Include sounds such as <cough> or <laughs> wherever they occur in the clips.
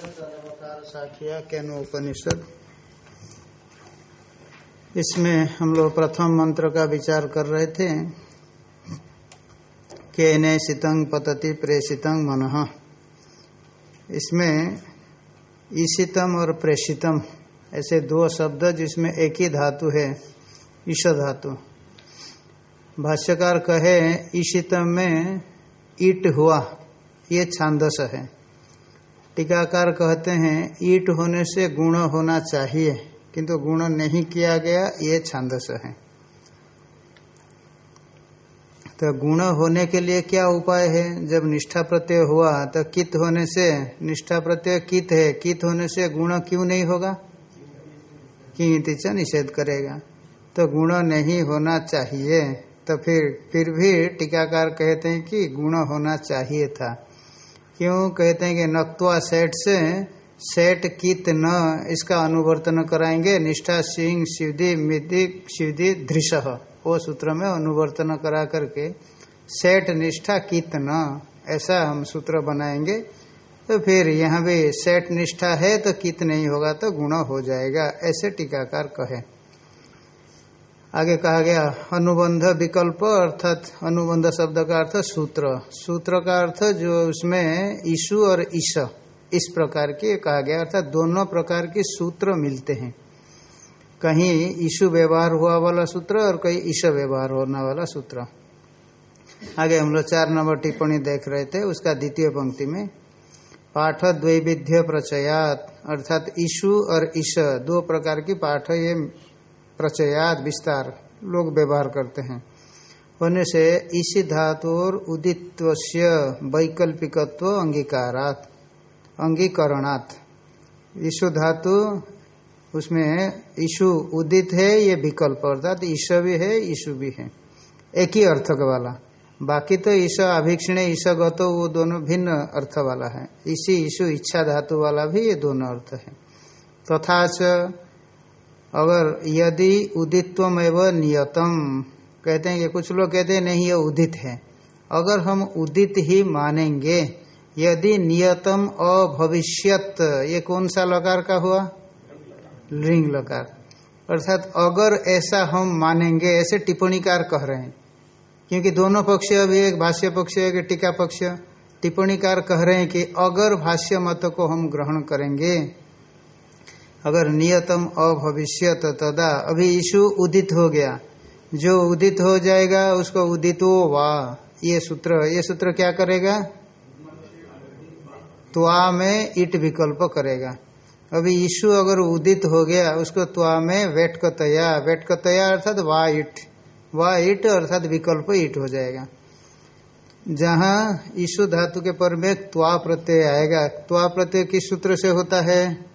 साखिया, केनो उपनिषद। इसमें हम लोग प्रथम मंत्र का विचार कर रहे थे। केने शीतंग पतति प्रेषितंग मन। इसमें ईशितम और प्रेषितम, ऐसे दो शब्द जिसमें एक ही धातु है, ईश धातु। भाष्यकार कहे, ईशितम में ईट हुआ, ये छांदस है। टीकाकार कहते हैं, ईट होने से गुण होना चाहिए, किंतु गुण नहीं किया गया, ये छांदस है। तो गुण होने के लिए क्या उपाय है? जब निष्ठा प्रत्यय हुआ तो कित होने से, निष्ठा प्रत्यय कित है? कित होने से गुण क्यों नहीं होगा? किंच निषेध करेगा। तो गुण नहीं होना चाहिए। तो फिर फिर भी टीकाकार कहते हैं कि गुण होना चाहिए था। क्यों कहते हैं कि नक्वा सेठ से, सेठ कित न, इसका अनुवर्तन कराएँगे, निष्ठा सिंह शिवदी मिति शिवदी धृष। वो सूत्र में अनुवर्तन करा करके, सेठ निष्ठा कित न, ऐसा हम सूत्र बनाएँगे। तो फिर यहाँ भी सेठ निष्ठा है तो कित नहीं होगा तो गुण हो जाएगा, ऐसे टीकाकार कहे। आगे कहा गया, अनुबंध विकल्प अर्थात अनुबंध शब्द का अर्थ सूत्र। सूत्र का अर्थ जो उसमें ईशु और ईश, इस प्रकार के कहा गया, अर्थात दोनों प्रकार के सूत्र मिलते हैं। कहीं ईशु व्यवहार हुआ वाला सूत्र और कहीं ईश व्यवहार होने वाला सूत्र। आगे हम लोग चार नंबर टिप्पणी देख रहे थे, उसका द्वितीय पंक्ति में, पाठ द्वैविध्य प्रचयात, अर्थात ईशु और ईश, दो प्रकार की पाठ ये प्रचयात विस्तार लोग व्यवहार करते हैं। होने से इसी धातुर उदित्व वैकल्पिकत्व अंगीकारात, अंगीकरणात्। ईशु धातु, उसमें ईशु उदित है, ये विकल्प अर्थात ईश भी है, ईशु भी है। एक ही अर्थ वाला। बाकी तो ईश अभिक्षण, ईश गत, वो दोनों भिन्न अर्थ वाला है। इसी ईशु इच्छा धातु वाला भी ये दोनों अर्थ है। तथा अगर यदि उदित्व एवं नियतम, कहते हैं कि कुछ लोग कहते हैं, नहीं, ये उदित है। अगर हम उदित ही मानेंगे, यदि नियतम अभविष्यत, ये कौन सा लकार का हुआ? लिंग लकार। अर्थात अगर ऐसा हम मानेंगे, ऐसे टिप्पणीकार कह रहे हैं, क्योंकि दोनों पक्ष अभी एक भाष्य पक्ष, एक टीका पक्ष, टिप्पणीकार कह रहे हैं कि अगर भाष्य मत को हम ग्रहण करेंगे अगर नियतम अभविष्यत तदा अभी ईशु उदित हो गया। जो उदित हो जाएगा, उसको उदितो वाह ये सूत्र ये सूत्र क्या करेगा? त्वा में इट विकल्प करेगा। अभी ईशु अगर उदित हो गया, उसको त्वा में वेटकतया। वेटकतया अर्थात वा इट। वा इट अर्थात विकल्प इट हो जाएगा। जहाँ ईशु धातु के पर में त्वा प्रत्यय आएगा, त्वा प्रत्यय किस सूत्र से होता है?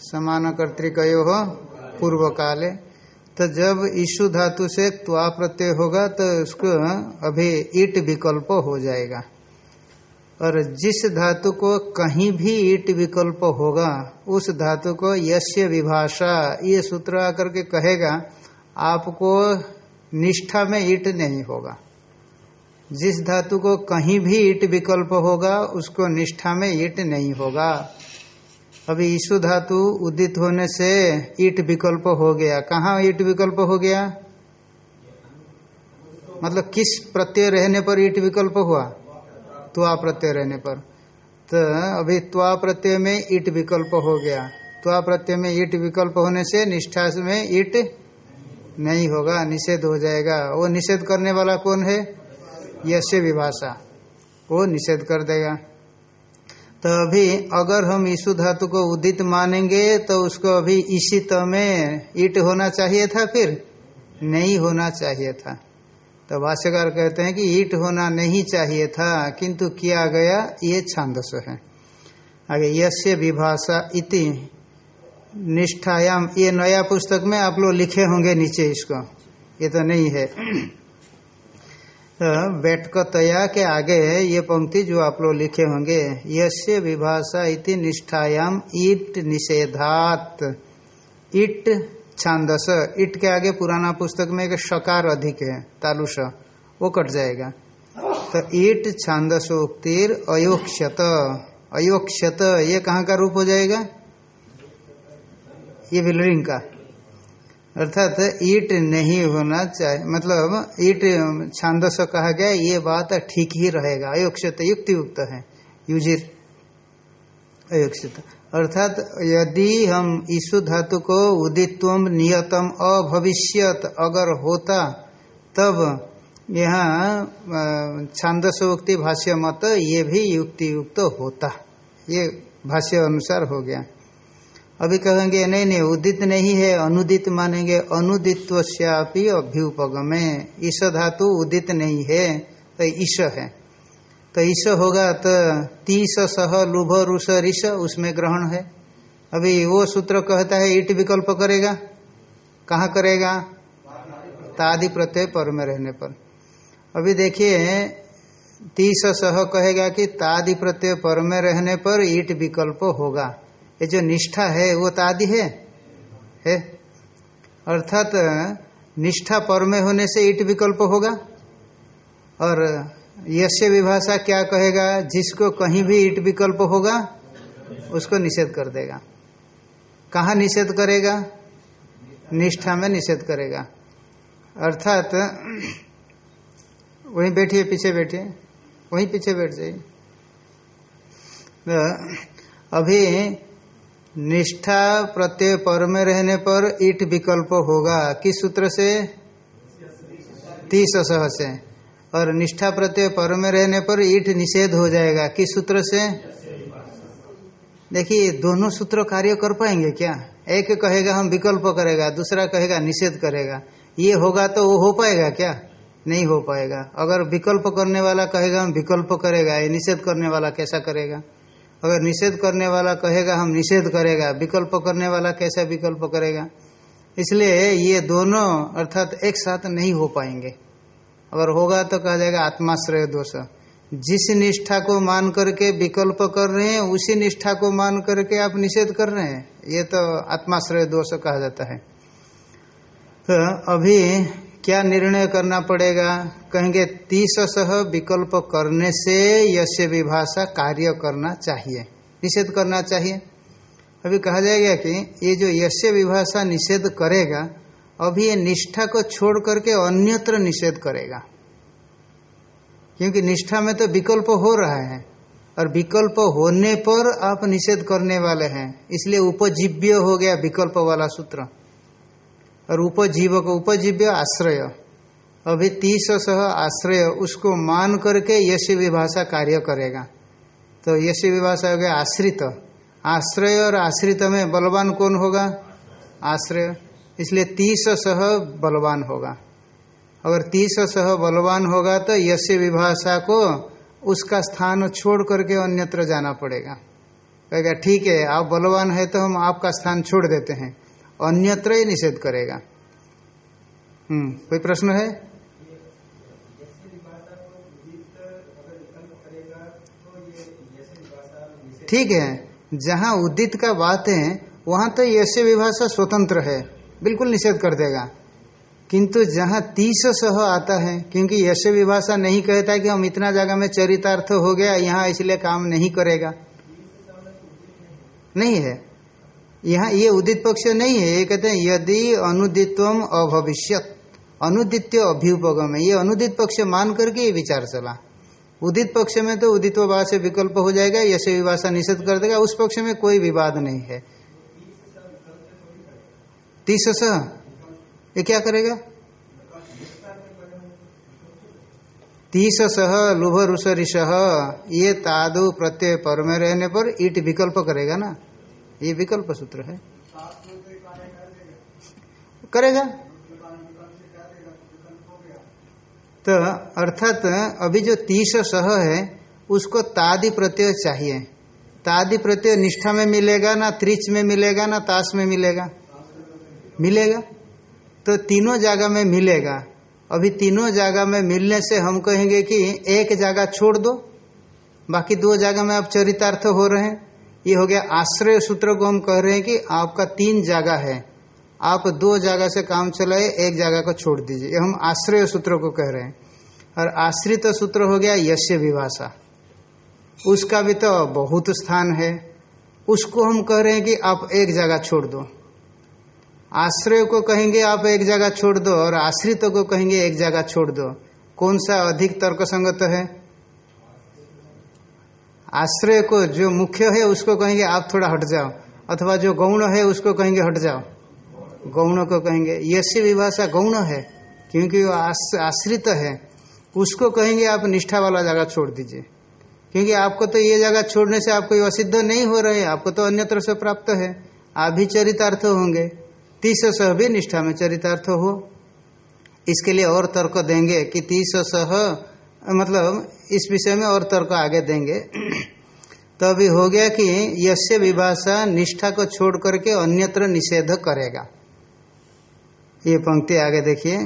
समान कर्तिकयो हो पूर्व काले तो जब ईशु धातु से त्वा प्रत्यय होगा तो उसको अभी ईट विकल्प हो जाएगा। और जिस धातु को कहीं भी ईट विकल्प होगा, उस धातु को यश्य विभाषा, ये सूत्र आकर के कहेगा, आपको निष्ठा में ईट नहीं होगा। जिस धातु को कहीं भी ईट विकल्प होगा, उसको निष्ठा में ईट नहीं होगा। अभी ईशु धातु उदित होने से ईट विकल्प हो गया। कहाँ ईट विकल्प हो गया? मतलब किस प्रत्यय रहने पर ईट विकल्प हुआ? त्वा प्रत्यय रहने पर। तो अभी त्वा प्रत्यय में ईट विकल्प हो गया। त्वा प्रत्यय में ईट विकल्प होने से निष्ठा में ईट नहीं होगा, निषेध हो जाएगा। वो निषेध करने वाला कौन है? यश विभाषा। वो निषेध कर देगा। तो अभी अगर हम ईशु धातु को उदित मानेंगे तो उसको अभी ईशित में ईट होना चाहिए था फिर? नहीं होना चाहिए था। तो भाष्यकार कहते हैं कि ईट होना नहीं चाहिए था, किंतु किया गया, ये छांदस है। आगे, यस्य विभाषा इति निष्ठायाम। ये नया पुस्तक में आप लोग लिखे होंगे नीचे इसको। ये तो नहीं है। बैठकतया के आगे ये पंक्ति जो आप लोग लिखे होंगे। यस्य विभाषा इति निष्ठायाम ईट निषेधात। इट छांदस। इट के आगे पुराना पुस्तक में एक शकार अधिक है तालुष वो कट जाएगा। तो ईट छांदसोक्तिर अयोक्षत अयोक्षत ये कहाँ का रूप हो जाएगा? ये बिल्डिंग का। अर्थात ईट नहीं होना चाहिए। मतलब ईट छांदस कहा गया, ये बात ठीक ही रहेगा। अयोक्षत युक्ति युक्त है। युजिर। अयोक्षित। अर्थात यदि हम ईशु धातु को उदित्व नियतम अभविष्यत अगर होता, तब यहाँ छांदसोक्ति भाष्य मत ये भी युक्ति युक्त होता। ये भाष्य अनुसार हो गया। अभी कहेंगे, नहीं नहीं, उदित नहीं है, अनुदित मानेंगे अनुदित्व अभ्युपगमे। ईश धातु उदित नहीं है तो ईश है। तो ईश होगा तो तीस सह लुभ रुष ऋष, उसमें ग्रहण है। अभी वो सूत्र कहता है, ईट विकल्प करेगा। कहाँ करेगा? तादि प्रत्यय पर में रहने पर। अभी देखिए तीस सह कहेगा कि तादि प्रत्यय पर में रहने पर ईट विकल्प होगा। ये जो निष्ठा है, वो तादि है। है? अर्थात, निष्ठा पर में होने से ईट विकल्प होगा। और यश्य विभाषा क्या कहेगा, जिसको कहीं भी ईट विकल्प होगा, उसको निषेध कर देगा। कहाँ निषेध करेगा? निष्ठा में निषेध करेगा। अर्थात, वहीं बैठिए, पीछे बैठिए। वहीं पीछे बैठ जाइए। अभी निष्ठा प्रत्यय पर में रहने पर ईट विकल्प होगा। किस सूत्र से? तीस सह से और निष्ठा प्रत्यय पर में रहने पर ईट निषेध हो जाएगा। किस सूत्र से? देखिए, दोनों सूत्र कार्य कर पाएँगे क्या? एक कहेगा हम विकल्प करेगा, दूसरा कहेगा निषेध करेगा। ये होगा तो वो हो पाएगा क्या? नहीं हो पाएगा। अगर विकल्प करने वाला कहेगा हम विकल्प करेगा, ये निषेध करने वाला कैसा करेगा? अगर निषेध करने वाला कहेगा, हम निषेध करेगा। विकल्प करने वाला कैसा विकल्प करेगा? इसलिए ये दोनों अर्थात एक साथ नहीं हो पाएँगे। अगर होगा तो कहा जाएगा आत्माश्रय दोष। जिस निष्ठा को मान करके विकल्प कर रहे हैं, उसी निष्ठा को मान करके आप निषेध कर रहे हैं। ये तो आत्माश्रय दोष कहा जाता है। तो अभी क्या निर्णय करना पड़ेगा? कहेंगे तीस सह विकल्प करने से यश विभाषा कार्य करना चाहिए। निषेध करना चाहिए। अभी कहा जाएगा कि ये जो यश विभाषा निषेध करेगा, अभी ये निष्ठा को छोड़ करके अन्यत्र निषेध करेगा। क्योंकि निष्ठा में तो विकल्प हो रहा है, और विकल्प होने पर आप निषेध करने वाले हैं। इसलिए उपजीव्य हो गया विकल्प वाला सूत्र। और उपजीव को उपजीव्य आश्रय। अभी तीस सह आश्रय, उसको मान करके यश विभाषा कार्य करेगा। तो यश विभाषा हो गया आश्रित। आश्रय और आश्रित में बलवान कौन होगा? आश्रय। इसलिए तीस सह बलवान होगा। अगर तीस सह बलवान होगा तो यश विभाषा को उसका स्थान छोड़ करके अन्यत्र जाना पड़ेगा। कहेगा, ठीक है, आप बलवान है तो हम आपका स्थान छोड़ देते हैं। अन्यत्र ही निषेध करेगा। हम्म कोई प्रश्न है? ठीक है, जहाँ उदित का बात है, वहाँ तो यश विभाषा स्वतंत्र है, बिल्कुल निषेध कर देगा। किंतु जहाँ तीस सह आता है, क्योंकि यश विभाषा नहीं कहता कि हम इतना जगह में चरितार्थ हो गया, यहाँ इसलिए काम नहीं करेगा। नहीं है। यहाँ ये उदित पक्ष नहीं है, ये कहते हैं, यदि अनुदित्व अभविष्यत, अनुदित्य अभ्युपगम है। ये अनुदित पक्ष मान करके ये विचार चला। उदित पक्ष में तो उदित्व से विकल्प हो जाएगा, यश विभाषा निषेध कर देगा, उस पक्ष में कोई विवाद नहीं है। तीस ये क्या करेगा? तीस सह लुभ रुष ऋष ये तादु प्रत्यय पर में रहने पर ईट विकल्प करेगा ना। ये विकल्प सूत्र है। करेगा? तो अर्थात अभी जो तीस सह है, उसको तादि प्रत्यय चाहिए। तादि प्रत्यय निष्ठा में मिलेगा, ना त्रिच में मिलेगा, ना ताश में मिलेगा। मिलेगा? तो तीनों जगह में मिलेगा। अभी तीनों जगह में मिलने से हम कहेंगे कि एक जगह छोड़ दो, बाकी दो जगह में आप चरितार्थ हो रहे हैं। ये हो गया आश्रय सूत्र को हम कह रहे हैं कि आपका तीन जगह है। आप दो जगह से काम चलाए, एक जगह को छोड़ दीजिए। ये हम आश्रय सूत्र को कह रहे हैं। और आश्रित सूत्र हो गया यश्य विभाषा उसका भी तो बहुत स्थान है। उसको हम कह रहे हैं कि आप एक जगह छोड़ दो। आश्रय को कहेंगे आप एक जगह छोड़ दो और आश्रित को कहेंगे एक जगह छोड़ दो। कौन सा अधिक तर्क संगत है? आश्रय को जो मुख्य है उसको कहेंगे आप थोड़ा हट जाओ, अथवा जो गौण है उसको कहेंगे हट जाओ। गौण को कहेंगे यश विभाषा गौण है, क्योंकि वो आश्रित है, उसको कहेंगे आप निष्ठा वाला जगह छोड़ दीजिए। क्योंकि आपको तो ये जगह छोड़ने से आपको असिद्ध नहीं हो रहे, आपको तो अन्यत्र से प्राप्त है, आप भी चरितार्थ होंगे, तीस सह भी निष्ठा में चरितार्थ हो। इसके लिए और तर्क देंगे कि तीस सह मतलब इस विषय में और तर्क आगे देंगे। तो अभी हो गया कि यस्य विभाषा निष्ठा को छोड़ करके अन्यत्र निषेध करेगा। ये पंक्ति आगे देखिए।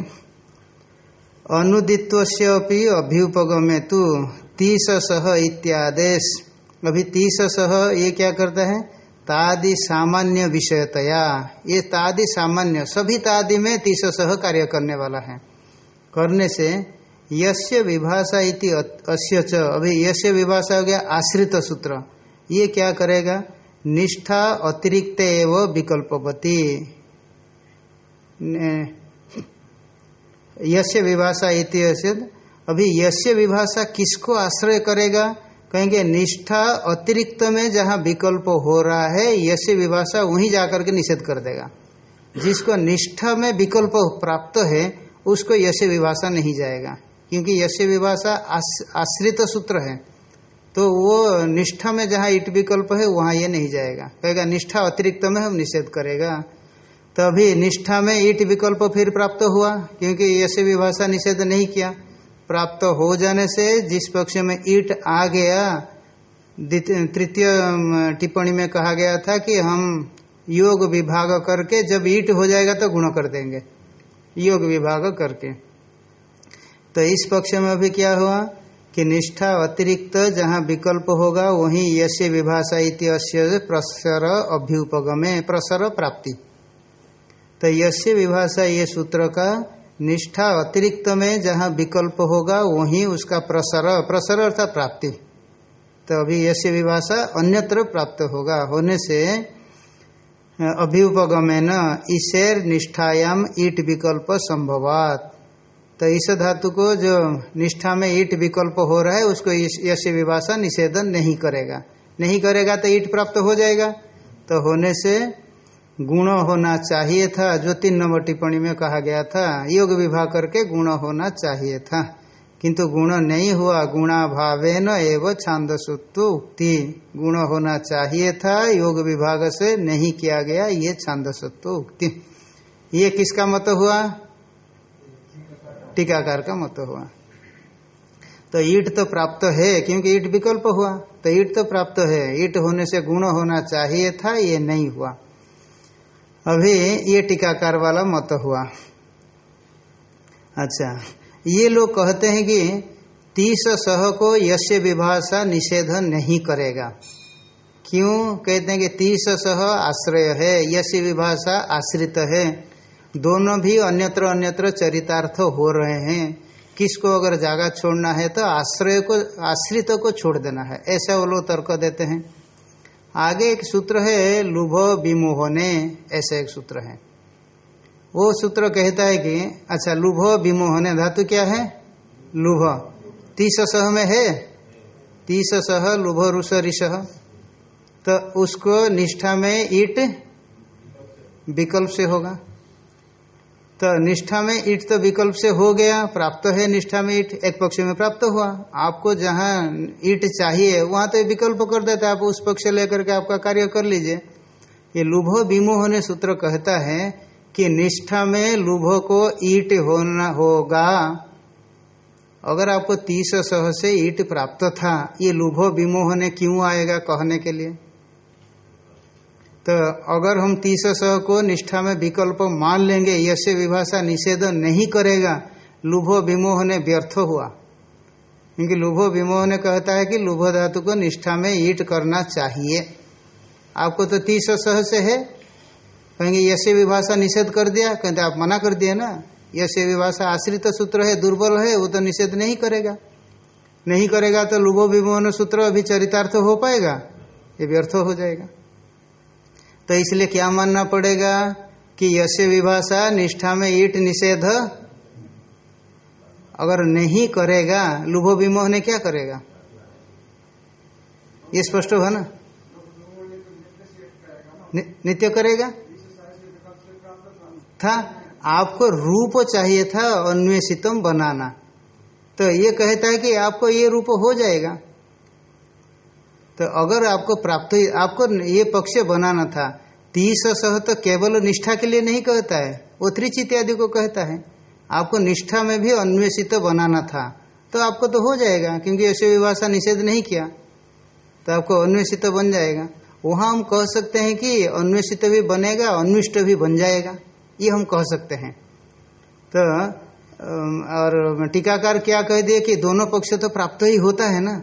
अनुदित्व अभ्युपगमे तो तीस सह इत्यादेश। अभी तीस सह ये क्या करता है? तादि सामान्य विषयतया। ये तादि सामान्य, सभी तादि में तीस सह कार्य करने वाला है। करने से यस्य विभाषा इति अस्य च। अभी यस्य विभाषा हो गया आश्रित सूत्र। ये क्या करेगा? निष्ठा अतिरिक्त एवं विकल्पवती यस्य विभाषा इति अभी यस्य विभाषा किसको आश्रय करेगा? कहेंगे निष्ठा अतिरिक्त में जहाँ विकल्प हो रहा है यश विभाषा वहीं जाकर के निषेध कर देगा। जिसको निष्ठा में विकल्प प्राप्त है, उसको यश विभाषा नहीं जाएगा। क्योंकि यश विभाषा आश्रित सूत्र है तो वो निष्ठा में जहाँ ईट विकल्प है, वहाँ ये नहीं जाएगा। कहेगा, निष्ठा अतिरिक्त में हम निषेध करेगा। तभी निष्ठा में ईट विकल्प फिर प्राप्त हुआ, क्योंकि यश विभाषा निषेध नहीं किया। प्राप्त हो जाने से जिस पक्ष में ईट आ गया तृतीय टिप्पणी में कहा गया था कि हम योग विभाग करके जब ईट हो जाएगा तो गुण कर देंगे। योग विभाग करके। तो इस पक्ष में अभी क्या हुआ कि निष्ठा अतिरिक्त जहाँ विकल्प होगा, वहीं यश विभाषा इत्य प्रसर अभ्युपगमे, प्रसर प्राप्ति। तो यश विभाषा ये सूत्र का निष्ठा अतिरिक्त में जहाँ विकल्प होगा, वहीं उसका प्रसर प्रसर अर्थात प्राप्ति। तो अभी यश विभाषा अन्यत्र प्राप्त होगा। होने से अभ्युपगमे न ईशेर निष्ठायाम ईट विकल्प संभवात। तो इस धातु को जो निष्ठा में ईट विकल्प हो रहा है, उसको यश विभाषा निषेधन नहीं करेगा। नहीं करेगा तो ईट प्राप्त हो जाएगा। तो होने से गुण होना चाहिए था, जो तीन नंबर टिप्पणी में कहा गया था, योग विभाग करके गुण होना चाहिए था। किंतु गुण नहीं हुआ गुणाभावे न एवं छांदसुत्व उक्ति। गुण होना चाहिए था, योग विभाग से नहीं किया गया ये छांदसत्व उक्ति। ये किसका मत हुआ? टीकाकार का मत हुआ। तो ईट तो प्राप्त है, क्योंकि ईट विकल्प हुआ। तो ईट तो प्राप्त है। ईट होने से गुण होना चाहिए था, ये नहीं हुआ। अभी ये टीकाकार वाला मत हुआ। अच्छा ये लोग कहते हैं कि तीस सह को यश विभाषा निषेध नहीं करेगा। क्यों? कहते हैं कि तीस सह आश्रय है यश विभाषा आश्रित है। दोनों भी अन्यत्र अन्यत्र चरितार्थ हो रहे हैं। किसको अगर जागा छोड़ना है तो आश्रय को, आश्रित को छोड़ देना है। ऐसा वो लोग तर्क देते हैं। आगे एक सूत्र है, लुभ विमोहने। ऐसा एक सूत्र है। वो सूत्र कहता है कि अच्छा लुभ विमोहने धातु क्या है? लुभ। तीस सह में है? तीस सह लुभ रुष ऋष। तो उसको निष्ठा में ईट विकल्प से होगा। तो निष्ठा में ईट तो विकल्प से हो गया, प्राप्त है निष्ठा में ईट, एक पक्ष में प्राप्त हुआ। आपको जहाँ ईट चाहिए, वहाँ तो विकल्प कर देता है, आप उस पक्ष लेकर के आपका कार्य कर लीजिए। ये लुभो विमोह ने सूत्र कहता है कि निष्ठा में लुभो को ईट होना होगा। अगर आपको तीस सह से ईट प्राप्त था, ये लुभो विमोह ने क्यों आएगा कहने के लिए? तो अगर हम तीस सौ को निष्ठा में विकल्प मान लेंगे यश विभाषा निषेध नहीं करेगा, लुभो विमोह ने व्यर्थ हुआ। क्योंकि लुभो विमोह ने कहता है कि लुभ धातु को निष्ठा में ईट करना चाहिए। आपको तो तीस सह से है। कहेंगे यश विभाषा निषेध कर दिया, कहते आप मना कर दिए ना। यश विभाषा आश्रित सूत्र है, दुर्बल है, वो तो निषेध नहीं करेगा। नहीं करेगा तो लुभो विमोहन सूत्र अभी चरितार्थ हो पाएगा, ये व्यर्थ हो जाएगा। तो इसलिए क्या मानना पड़ेगा कि यश विभाषा निष्ठा में ईट निषेध? अगर नहीं करेगा, लुभो विमोह ने क्या करेगा? ये स्पष्ट हो ना, नित्य करेगा? था? आपको रूप चाहिए था, अन्वेषितम बनाना। तो ये कहता है कि आपको ये रूप हो जाएगा। तो अगर आपको प्राप्त आपको ये पक्ष बनाना था, तीस सह तो केवल निष्ठा के लिए नहीं कहता है, वो त्रिच इत्यादि को कहता है। आपको निष्ठा में भी अन्वेषित बनाना था तो आपको तो हो जाएगा, क्योंकि ऐसे विभाषा निषेध नहीं किया तो आपको अन्वेषित बन जाएगा। वहाँ हम कह सकते हैं कि अन्वेषित भी बनेगा, अन्विष्ट भी बन जाएगा, ये हम कह सकते हैं। तो और टीकाकार क्या कह दिए कि दोनों पक्ष तो प्राप्त ही होता है ना?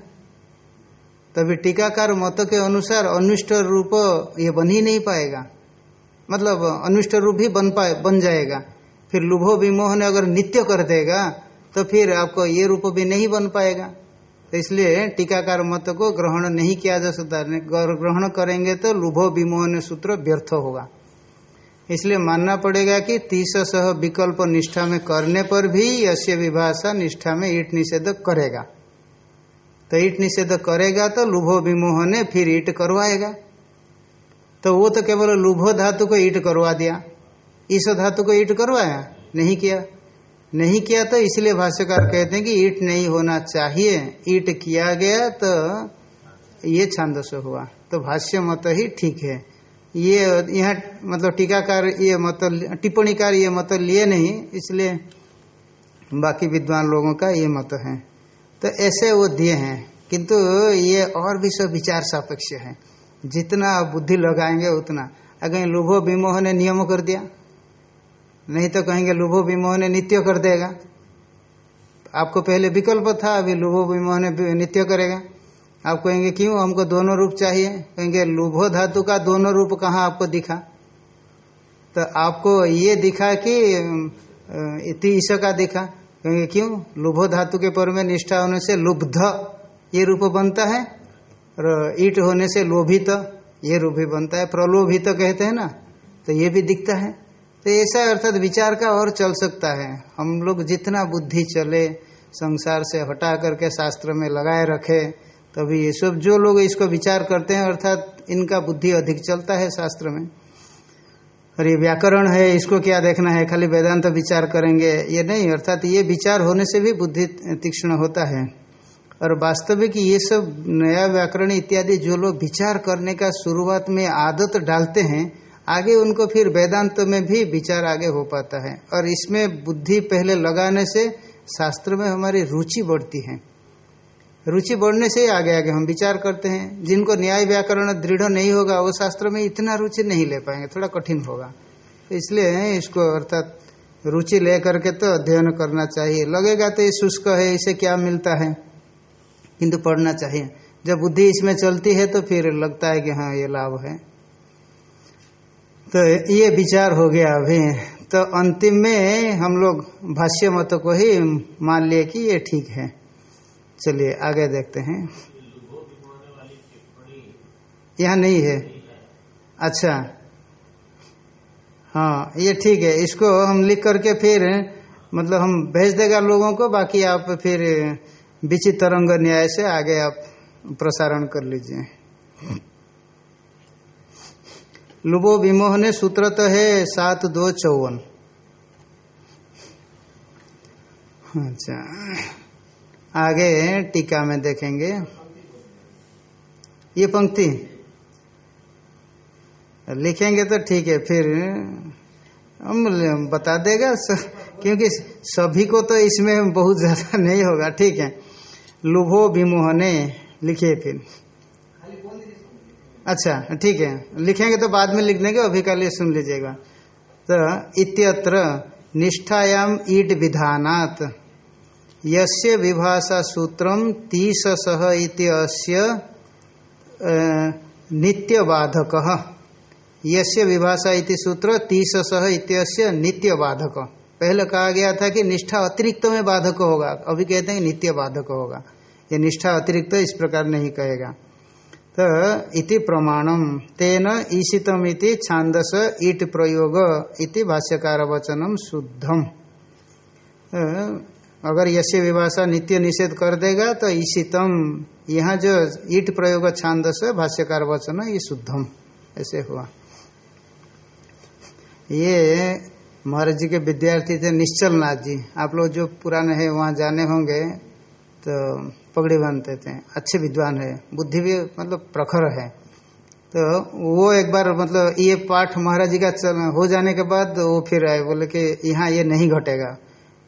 तभी टीकाकार मत के अनुसार अनिष्ट रूप ये बन ही नहीं पाएगा। मतलब अनिष्ट रूप ही बन पाए, बन जाएगा। फिर लुभो विमोहन अगर नित्य कर देगा तो फिर आपको ये रूप भी नहीं बन पाएगा। तो इसलिए टीकाकार मत को ग्रहण नहीं किया जा सकता। ग्रहण करेंगे तो लुभो विमोहन सूत्र व्यर्थ होगा। इसलिए मानना पड़ेगा कि तीस सह विकल्प निष्ठा में करने पर भी यश्य विभाषा निष्ठा में ईट निषेध करेगा। तो ईट निषेध करेगा तो लुभो विमोह ने फिर ईट करवाएगा। तो वो तो केवल लुभो धातु को ईट करवा दिया। ईस धातु को ईट करवाया? नहीं किया। नहीं किया तो इसलिए भाष्यकार कहते हैं कि ईट नहीं होना चाहिए। ईट किया गया तो ये छांदस हुआ। तो भाष्य मत ही ठीक है। ये यहाँ मतलब टीकाकार ये मत टिप्पणीकार ये मत लिए नहीं, इसलिए बाकी विद्वान लोगों का ये मत है। तो ऐसे वो दिए हैं, किंतु ये और भी सब विचार सापेक्ष है। जितना बुद्धि लगाएँगे उतना। अगर लुभो विमोह ने नियम कर दिया, नहीं तो कहेंगे लुभो विमोह ने नित्य कर देगा। आपको पहले विकल्प था, अभी लुभो विमोह ने नित्य करेगा। आप कहेंगे, क्यों? हमको दोनों रूप चाहिए। कहेंगे, लुभो धातु का दोनों रूप कहाँ आपको दिखा? तो आपको ये दिखा कि ईश का दिखा। कहेंगे, क्यों? लुभो धातु के पर में निष्ठा होने से लुब्ध ये रूप बनता है, और ईट होने से लोभित ये रूप भी बनता है, प्रलोभित कहते हैं ना तो ये भी दिखता है। तो ऐसा अर्थात विचार का और चल सकता है। हम लोग जितना बुद्धि चले, संसार से हटा करके शास्त्र में लगाए रखे, तभी ये सब जो लोग इसको विचार करते हैं, अर्थात इनका बुद्धि अधिक चलता है शास्त्र में। और ये व्याकरण है, इसको क्या देखना है? खाली वेदांत तो विचार करेंगे। ये नहीं, अर्थात ये विचार होने से भी बुद्धि तीक्ष्ण होता है। और वास्तविक ये सब नया व्याकरण इत्यादि जो लोग विचार करने का शुरुआत में आदत डालते हैं, आगे उनको फिर वेदांत में भी विचार आगे हो पाता है। और इसमें बुद्धि पहले लगाने से शास्त्र में हमारी रुचि बढ़ती है। रुचि बढ़ने से ही आगे आगे हम विचार करते हैं। जिनको न्याय व्याकरण दृढ़ नहीं होगा, वो शास्त्र में इतना रुचि नहीं ले पाएँगे, थोड़ा कठिन होगा। तो इसलिए इसको अर्थात रुचि ले करके तो अध्ययन करना चाहिए। लगेगा तो ये शुष्क है, इसे क्या मिलता है? किंतु पढ़ना चाहिए। जब बुद्धि इसमें चलती है तो फिर लगता है कि हाँ ये लाभ है। तो ये विचार हो गया अभी। तो अंतिम में हम लोग भाष्य मत को ही मान लिए कि ये ठीक है। चलिए, आगे देखते हैं। यहाँ नहीं है। अच्छा। हाँ ये ठीक है। इसको हम लिख करके फिर मतलब हम भेज देगा लोगों को, बाकी आप फिर विचित तरंग न्याय से आगे आप प्रसारण कर लीजिए। लुबो विमोह ने सूत्र तो है सात दो चौवन। अच्छा। आगे टीका में देखेंगे। ये पंक्ति। लिखेंगे तो ठीक है, फिर हम बता देगा क्योंकि सभी को तो इसमें बहुत ज़्यादा नहीं होगा, ठीक है। लुभो विमोहने, लिखिए फिर। अच्छा ठीक है। लिखेंगे तो बाद में लिख देंगे, अभी का लिए सुन लीजिएगा। तो इत्यत्र निष्ठायाम ईट विधानात। यस्य विभाषा सूत्रम तीस सह नित्य बाधक यस्य विभाषा इति सूत्र तीस सह इत्यस्य नित्य बाधक पहले कहा गया था कि निष्ठा अतिरिक्त में बाधक होगा। अभी कहते हैं नित्य बाधक होगा। ये निष्ठा अतिरिक्त इस प्रकार नहीं कहेगा। तो इति प्रमाणम तेन ईशितम इति छांदस ईट प्रयोग इति भाष्यकार वचनम शुद्धम। अगर यश्य विभाषा नित्य निषेध कर देगा तो ईशितम, यहाँ जो ईट प्रयोग छांदस भाष्यकार वचन, ये शुद्धम, ऐसे हुआ। ये महाराज जी के विद्यार्थी थे निश्चल नाथ जी। आप लोग जो पुराने हैं, वहाँ जाने होंगे तो पगड़ी बांधते थे, अच्छे विद्वान है, बुद्धि भी मतलब प्रखर है। तो वो एक बार मतलब ये पाठ महाराज जी का हो जाने के बाद वो फिर आए, बोले कि यहाँ ये नहीं घटेगा।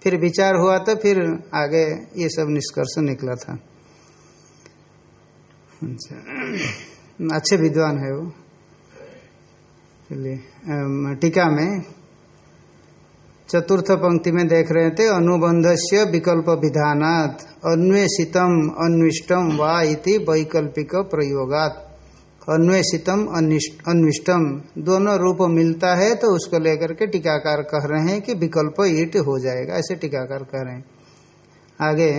फिर विचार हुआ तो फिर आगे ये सब निष्कर्ष निकला था। अच्छा। अच्छे विद्वान है वो। चलिए टीका में चतुर्थ पंक्ति में देख रहे थे अनुबंध से विकल्प विधानात, अन्वेषितम, अन्विष्टम वा इति वैकल्पिक प्रयोगात। अन्वेषितम अन्विष्टम। दोनों रूप मिलता है तो उसको लेकर के टीकाकार कह रहे हैं कि विकल्प ईट हो जाएगा, ऐसे टीकाकार कह रहे हैं। आगे,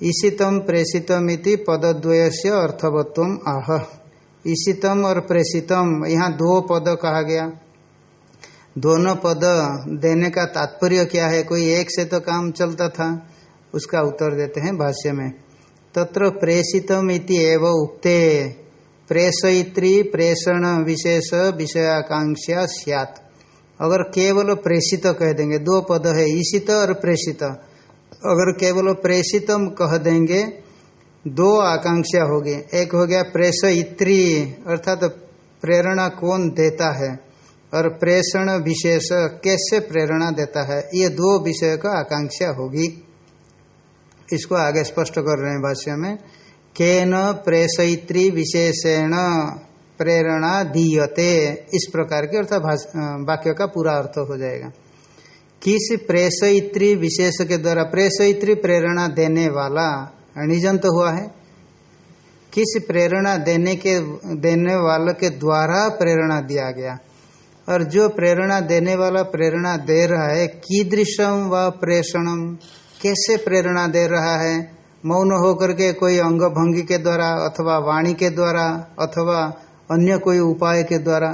ईशितम प्रेषितम इति पदद्वय से अर्थवत्व आह। ईशितम और प्रेषितम, यहाँ दो पद कहा गया। दोनों पद देने का तात्पर्य क्या है? कोई एक से तो काम चलता था, उसका उत्तर देते हैं भाष्य में। तत्र प्रेषितम इति एव उक्ते। प्रेषयित्री, प्रेषण विशेष, विषयाकांक्षा सियात। अगर केवल प्रेषित कह देंगे, दो पद है ईशित और प्रेषित। अगर केवल प्रेषितम कह देंगे, दो आकांक्षा होगी। एक हो गया प्रेषयित्री, अर्थात तो प्रेरणा कौन देता है? और प्रेषण विशेष कैसे प्रेरणा देता है? ये दो विषय का आकांक्षा होगी। इसको आगे स्पष्ट कर रहे हैं भाष्य में। केन प्रेषयित्री विशेषण प्रेरणा दीयते। इस प्रकार के अर्थात वाक्य का पूरा अर्थ हो जाएगा। किस प्रेषयित्री विशेष के द्वारा प्रेषयित्री प्रेरणा देने वाला निजंत हुआ है? किस प्रेरणा देने के, देने वाले के द्वारा प्रेरणा दिया गया? और जो प्रेरणा देने वाला प्रेरणा दे रहा है कीदृशम व प्रेषणम कैसे प्रेरणा दे रहा है? मौन होकर के कोई अंग भंगी के द्वारा अथवा वाणी के द्वारा अथवा अन्य कोई उपाय के द्वारा।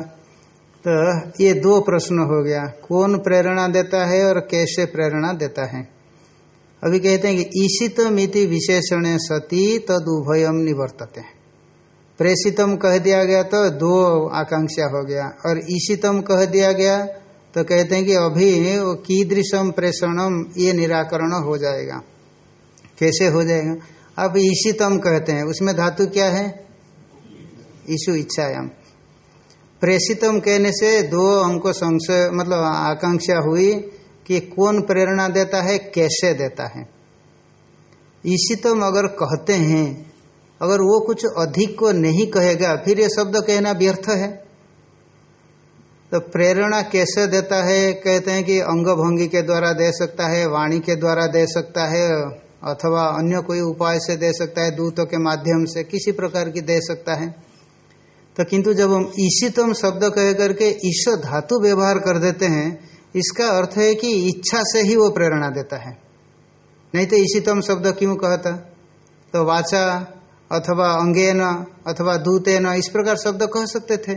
तो ये दो प्रश्न हो गया। कौन प्रेरणा देता है और कैसे प्रेरणा देता है? अभी कहते हैं कि ईशित मिति विशेषण सती तद उभयम निवर्तते। प्रेषितम कह दिया गया तो दो आकांक्षा हो गया। और ईशितम कह दिया गया तो कहते हैं कि अभी वो कीदृशम प्रेषणम ये निराकरण हो जाएगा। कैसे हो जाएगा? अब ईशितम कहते हैं, उसमें धातु क्या है? ईशु इच्छायाम। प्रेषितम कहने से दो हमको संशय मतलब आकांक्षा हुई कि कौन प्रेरणा देता है, कैसे देता है। ईशितम अगर कहते हैं, अगर वो कुछ अधिक को नहीं कहेगा, फिर ये शब्द कहना व्यर्थ है। तो प्रेरणा कैसे देता है? कहते हैं कि अंग भंगी के द्वारा दे सकता है, वाणी के द्वारा दे सकता है अथवा अन्य कोई उपाय से दे सकता है, दूतों के माध्यम से, किसी प्रकार की दे सकता है। तो किंतु जब हम ईशितम शब्द कह करके ईश धातु व्यवहार कर देते हैं, इसका अर्थ है कि इच्छा से ही वो प्रेरणा देता है। नहीं तो ईशितम शब्द क्यों कहता? तो वाचा अथवा अंगेन अथवा दूतेन इस प्रकार शब्द कह सकते थे।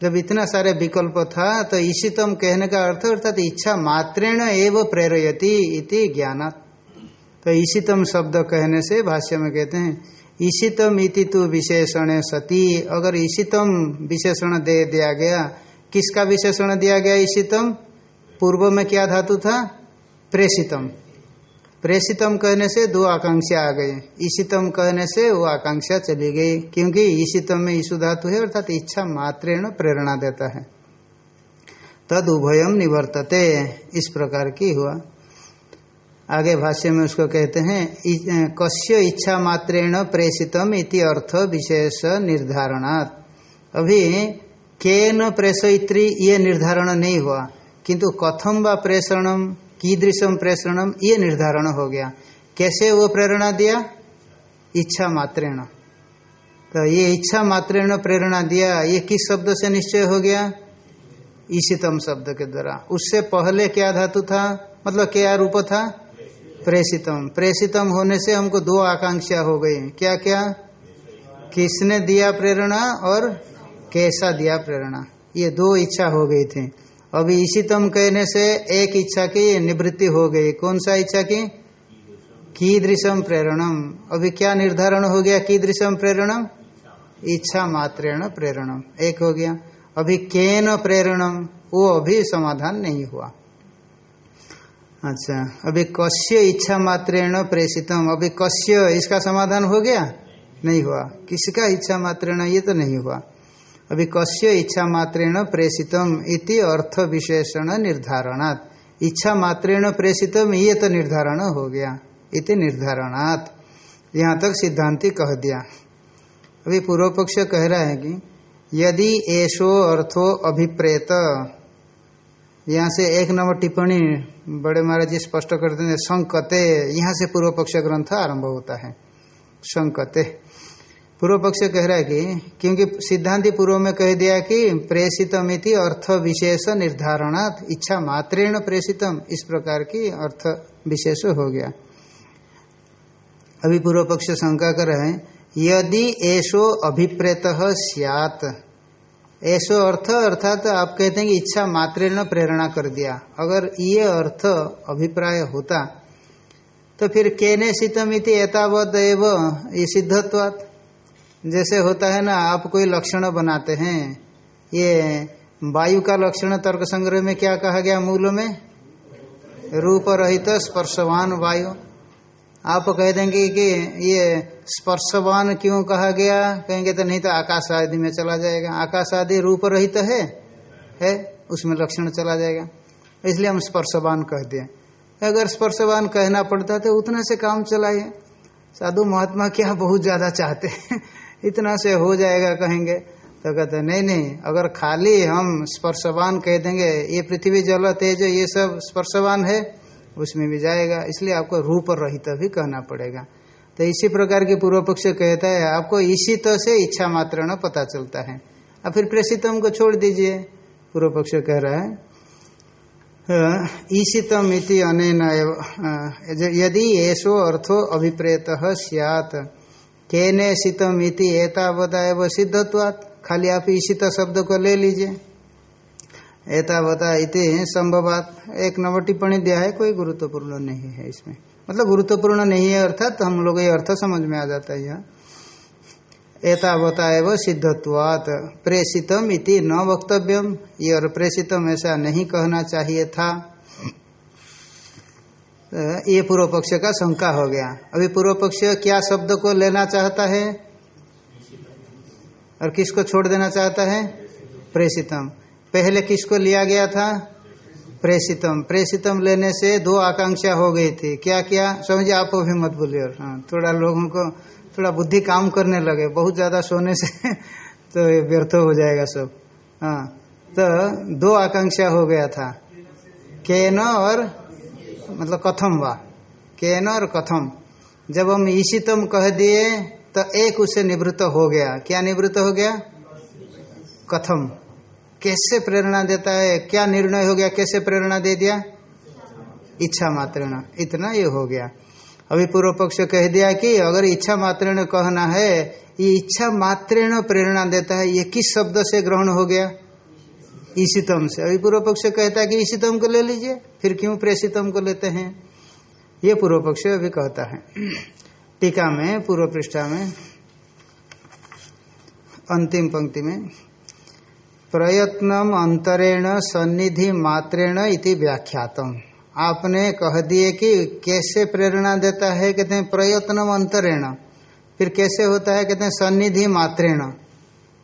जब इतना सारे विकल्प था तो ईशितम कहने का अर्थ अर्थात इच्छा मात्रेण एव प्रेरयति इति ज्ञान तो ईशितम शब्द कहने से भाष्य में कहते हैं, ईशितम इति तु विशेषण सती, अगर ईशितम विशेषण दे दिया गया, किसका विशेषण दिया गया ईशितम? पूर्व में क्या धातु था? प्रेषितम। प्रेषितम कहने से दो आकांक्षा आ गई ईशितम कहने से वो आकांक्षा चली गई, क्योंकि ईशितम में ईशु धातु है, अर्थात इच्छा मात्रेण प्रेरणा देता है। तद उभयम निवर्तते, इस प्रकार की हुआ। आगे भाष्य में उसको कहते हैं कश्य इच्छा मात्रेण प्रेषितम इति अर्थ विशेष निर्धारणात्। अभी, केन प्रेषयित्री ये निर्धारण नहीं हुआ, किंतु कथम व प्रेषणम कीदृशम प्रेषणम ये निर्धारण हो गया। कैसे वो प्रेरणा दिया? इच्छा मात्रेण। तो ये इच्छा मात्रेण प्रेरणा दिया, ये किस शब्द से निश्चय हो गया? ईशितम शब्द के द्वारा। उससे पहले क्या धातु था? मतलब क्या रूप था? प्रेषितम। प्रेषितम होने से हमको दो आकांक्षा हो गई। क्या क्या किसने दिया प्रेरणा और कैसा दिया प्रेरणा? ये दो इच्छा हो गई थी। अभी इसीतम कहने से एक इच्छा की निवृत्ति हो गई। कौन सा इच्छा की? कीदृशम प्रेरणम। अभी क्या निर्धारण हो गया कीदृशम प्रेरणम? इच्छा मात्रेण प्रेरणम। एक हो गया। अभी केन प्रेरणम? वो अभी समाधान नहीं हुआ। अच्छा अभी कश्य इच्छा मात्रेण प्रेषितम। अभी कश्य, इसका समाधान हो गया? नहीं हुआ। किसका इच्छा मात्रेण? ये तो नहीं हुआ। अभी कश्य इच्छा मात्रेण प्रेषितम इति अर्थ विशेषण निर्धारणात्। इच्छा मात्रेण प्रेषितम, ये तो निर्धारण हो गया। इति निर्धारणात्। यहाँ तक सिद्धांति कह दिया। अभी पूर्व पक्ष कह रहा है कि यदि ऐसो अर्थो अभिप्रेत यहाँ से एक नंबर टिप्पणी बड़े महाराज जी स्पष्ट करते हैं संकते, यहाँ से पूर्व पक्ष ग्रंथ आरंभ होता है। संकते। पूर्व पक्ष कह रहा है कि, क्योंकि सिद्धांति पूर्व में कह दिया कि प्रेषितमिति अर्थ विशेष निर्धारणात् इच्छा मात्रेण प्रेषितम, इस प्रकार की अर्थ विशेष हो गया। अभी पूर्व पक्ष शंका कर रहे हैं, यदि ऐसो अभिप्रेत सियात ऐसो अर्थ, अर्थात तो आप कहते हैं कि इच्छा मात्रेण प्रेरणा कर दिया। अगर ये अर्थ अभिप्राय होता तो फिर केने शीतमिति एतावत एव, ये सिद्धत्वात्। जैसे होता है ना, आप कोई लक्षण बनाते हैं, ये वायु का लक्षण तर्क संग्रह में क्या कहा गया मूल में? रूप रहित स्पर्शवान वायु। आप कह देंगे कि ये स्पर्शवान क्यों कहा गया? कहेंगे तो नहीं तो आकाश आदि में चला जाएगा। आकाश आदि रूप रहित है? है? उसमें लक्षण चला जाएगा। इसलिए हम स्पर्शवान कह दिए। अगर स्पर्शवान कहना पड़ता तो उतना से काम चलाइए। साधु महात्मा क्या बहुत ज़्यादा चाहते हैं? <laughs> इतना से हो जाएगा कहेंगे। तो कहते नहीं नहीं, अगर खाली हम स्पर्शवान कह देंगे, ये पृथ्वी जल तेज ये सब स्पर्शवान है? उसमें भी जाएगा। इसलिए आपको रूप रहित भी कहना पड़ेगा। तो इसी प्रकार की पूर्व पक्ष कहता है, आपको इसी तो से इच्छा मात्र न पता चलता है। अब फिर प्रेषितम को छोड़ दीजिए। पूर्व पक्ष कह रहा है ईशितम इति अनेन यदि ऐसो अर्थो अभिप्रेत सियात, केने शीतम इति एतावता एवं सिद्धत्वात्। खाली आप ईशित शब्द को ले लीजिए। एतावता इति संभवात। एक नंबर टिप्पणी दिया है, कोई गुरुत्वपूर्ण नहीं है इसमें। मतलब गुरुत्वपूर्ण नहीं है अर्थात हम लोग ये अर्थ समझ में आ जाता है यहाँ। एतावता एवं सिद्धत्वात। प्रेषितम इति न वक्तव्यम। ये और प्रेषितम ऐसा नहीं कहना चाहिए था। ये पूर्व पक्ष का शंका हो गया। अभी पूर्व पक्ष क्या शब्द को लेना चाहता है? और किसको छोड़ देना चाहता है? प्रेषितम। पहले किसको लिया गया था? प्रेषितम। प्रेषितम लेने से दो आकांक्षा हो गई थी। क्या क्या? समझिए आप भी मत बोलिए। हाँ थोड़ा लोगों को थोड़ा बुद्धि काम करने लगे। बहुत ज़्यादा सोने से <laughs> तो ये व्यर्थ हो जाएगा सब। हाँ तो दो आकांक्षा हो गया था। केन और मतलब कथम वा। केन और कथम। जब हम ईशितम कह दिए तो एक उसे निवृत्त हो गया। क्या निवृत्त हो गया? कथम। कैसे प्रेरणा देता है? क्या निर्णय हो गया? कैसे प्रेरणा दे दिया? इच्छा मात्रण। इतना ये हो गया। अभी पूर्व पक्ष कह दिया कि अगर इच्छा मात्रण कहना है, ये इच्छा मात्रेण प्रेरणा देता है, ये किस शब्द से ग्रहण हो गया? ईशितम से। अभी पूर्व पक्ष कहता है कि ईशितम को ले लीजिए, फिर क्यों प्रेषितम को लेते हैं? ये पूर्व पक्ष अभी कहता है। टीका में, पूर्व पृष्ठा में, अंतिम पंक्ति में प्रयत्नम अंतरेण सन्निधि मात्रेण इति व्याख्यातम। आपने कह दिए कि कैसे प्रेरणा देता है, कहते हैं प्रयत्नम अंतरेण। फिर कैसे होता है, कहते हैं सन्निधि मात्रेण।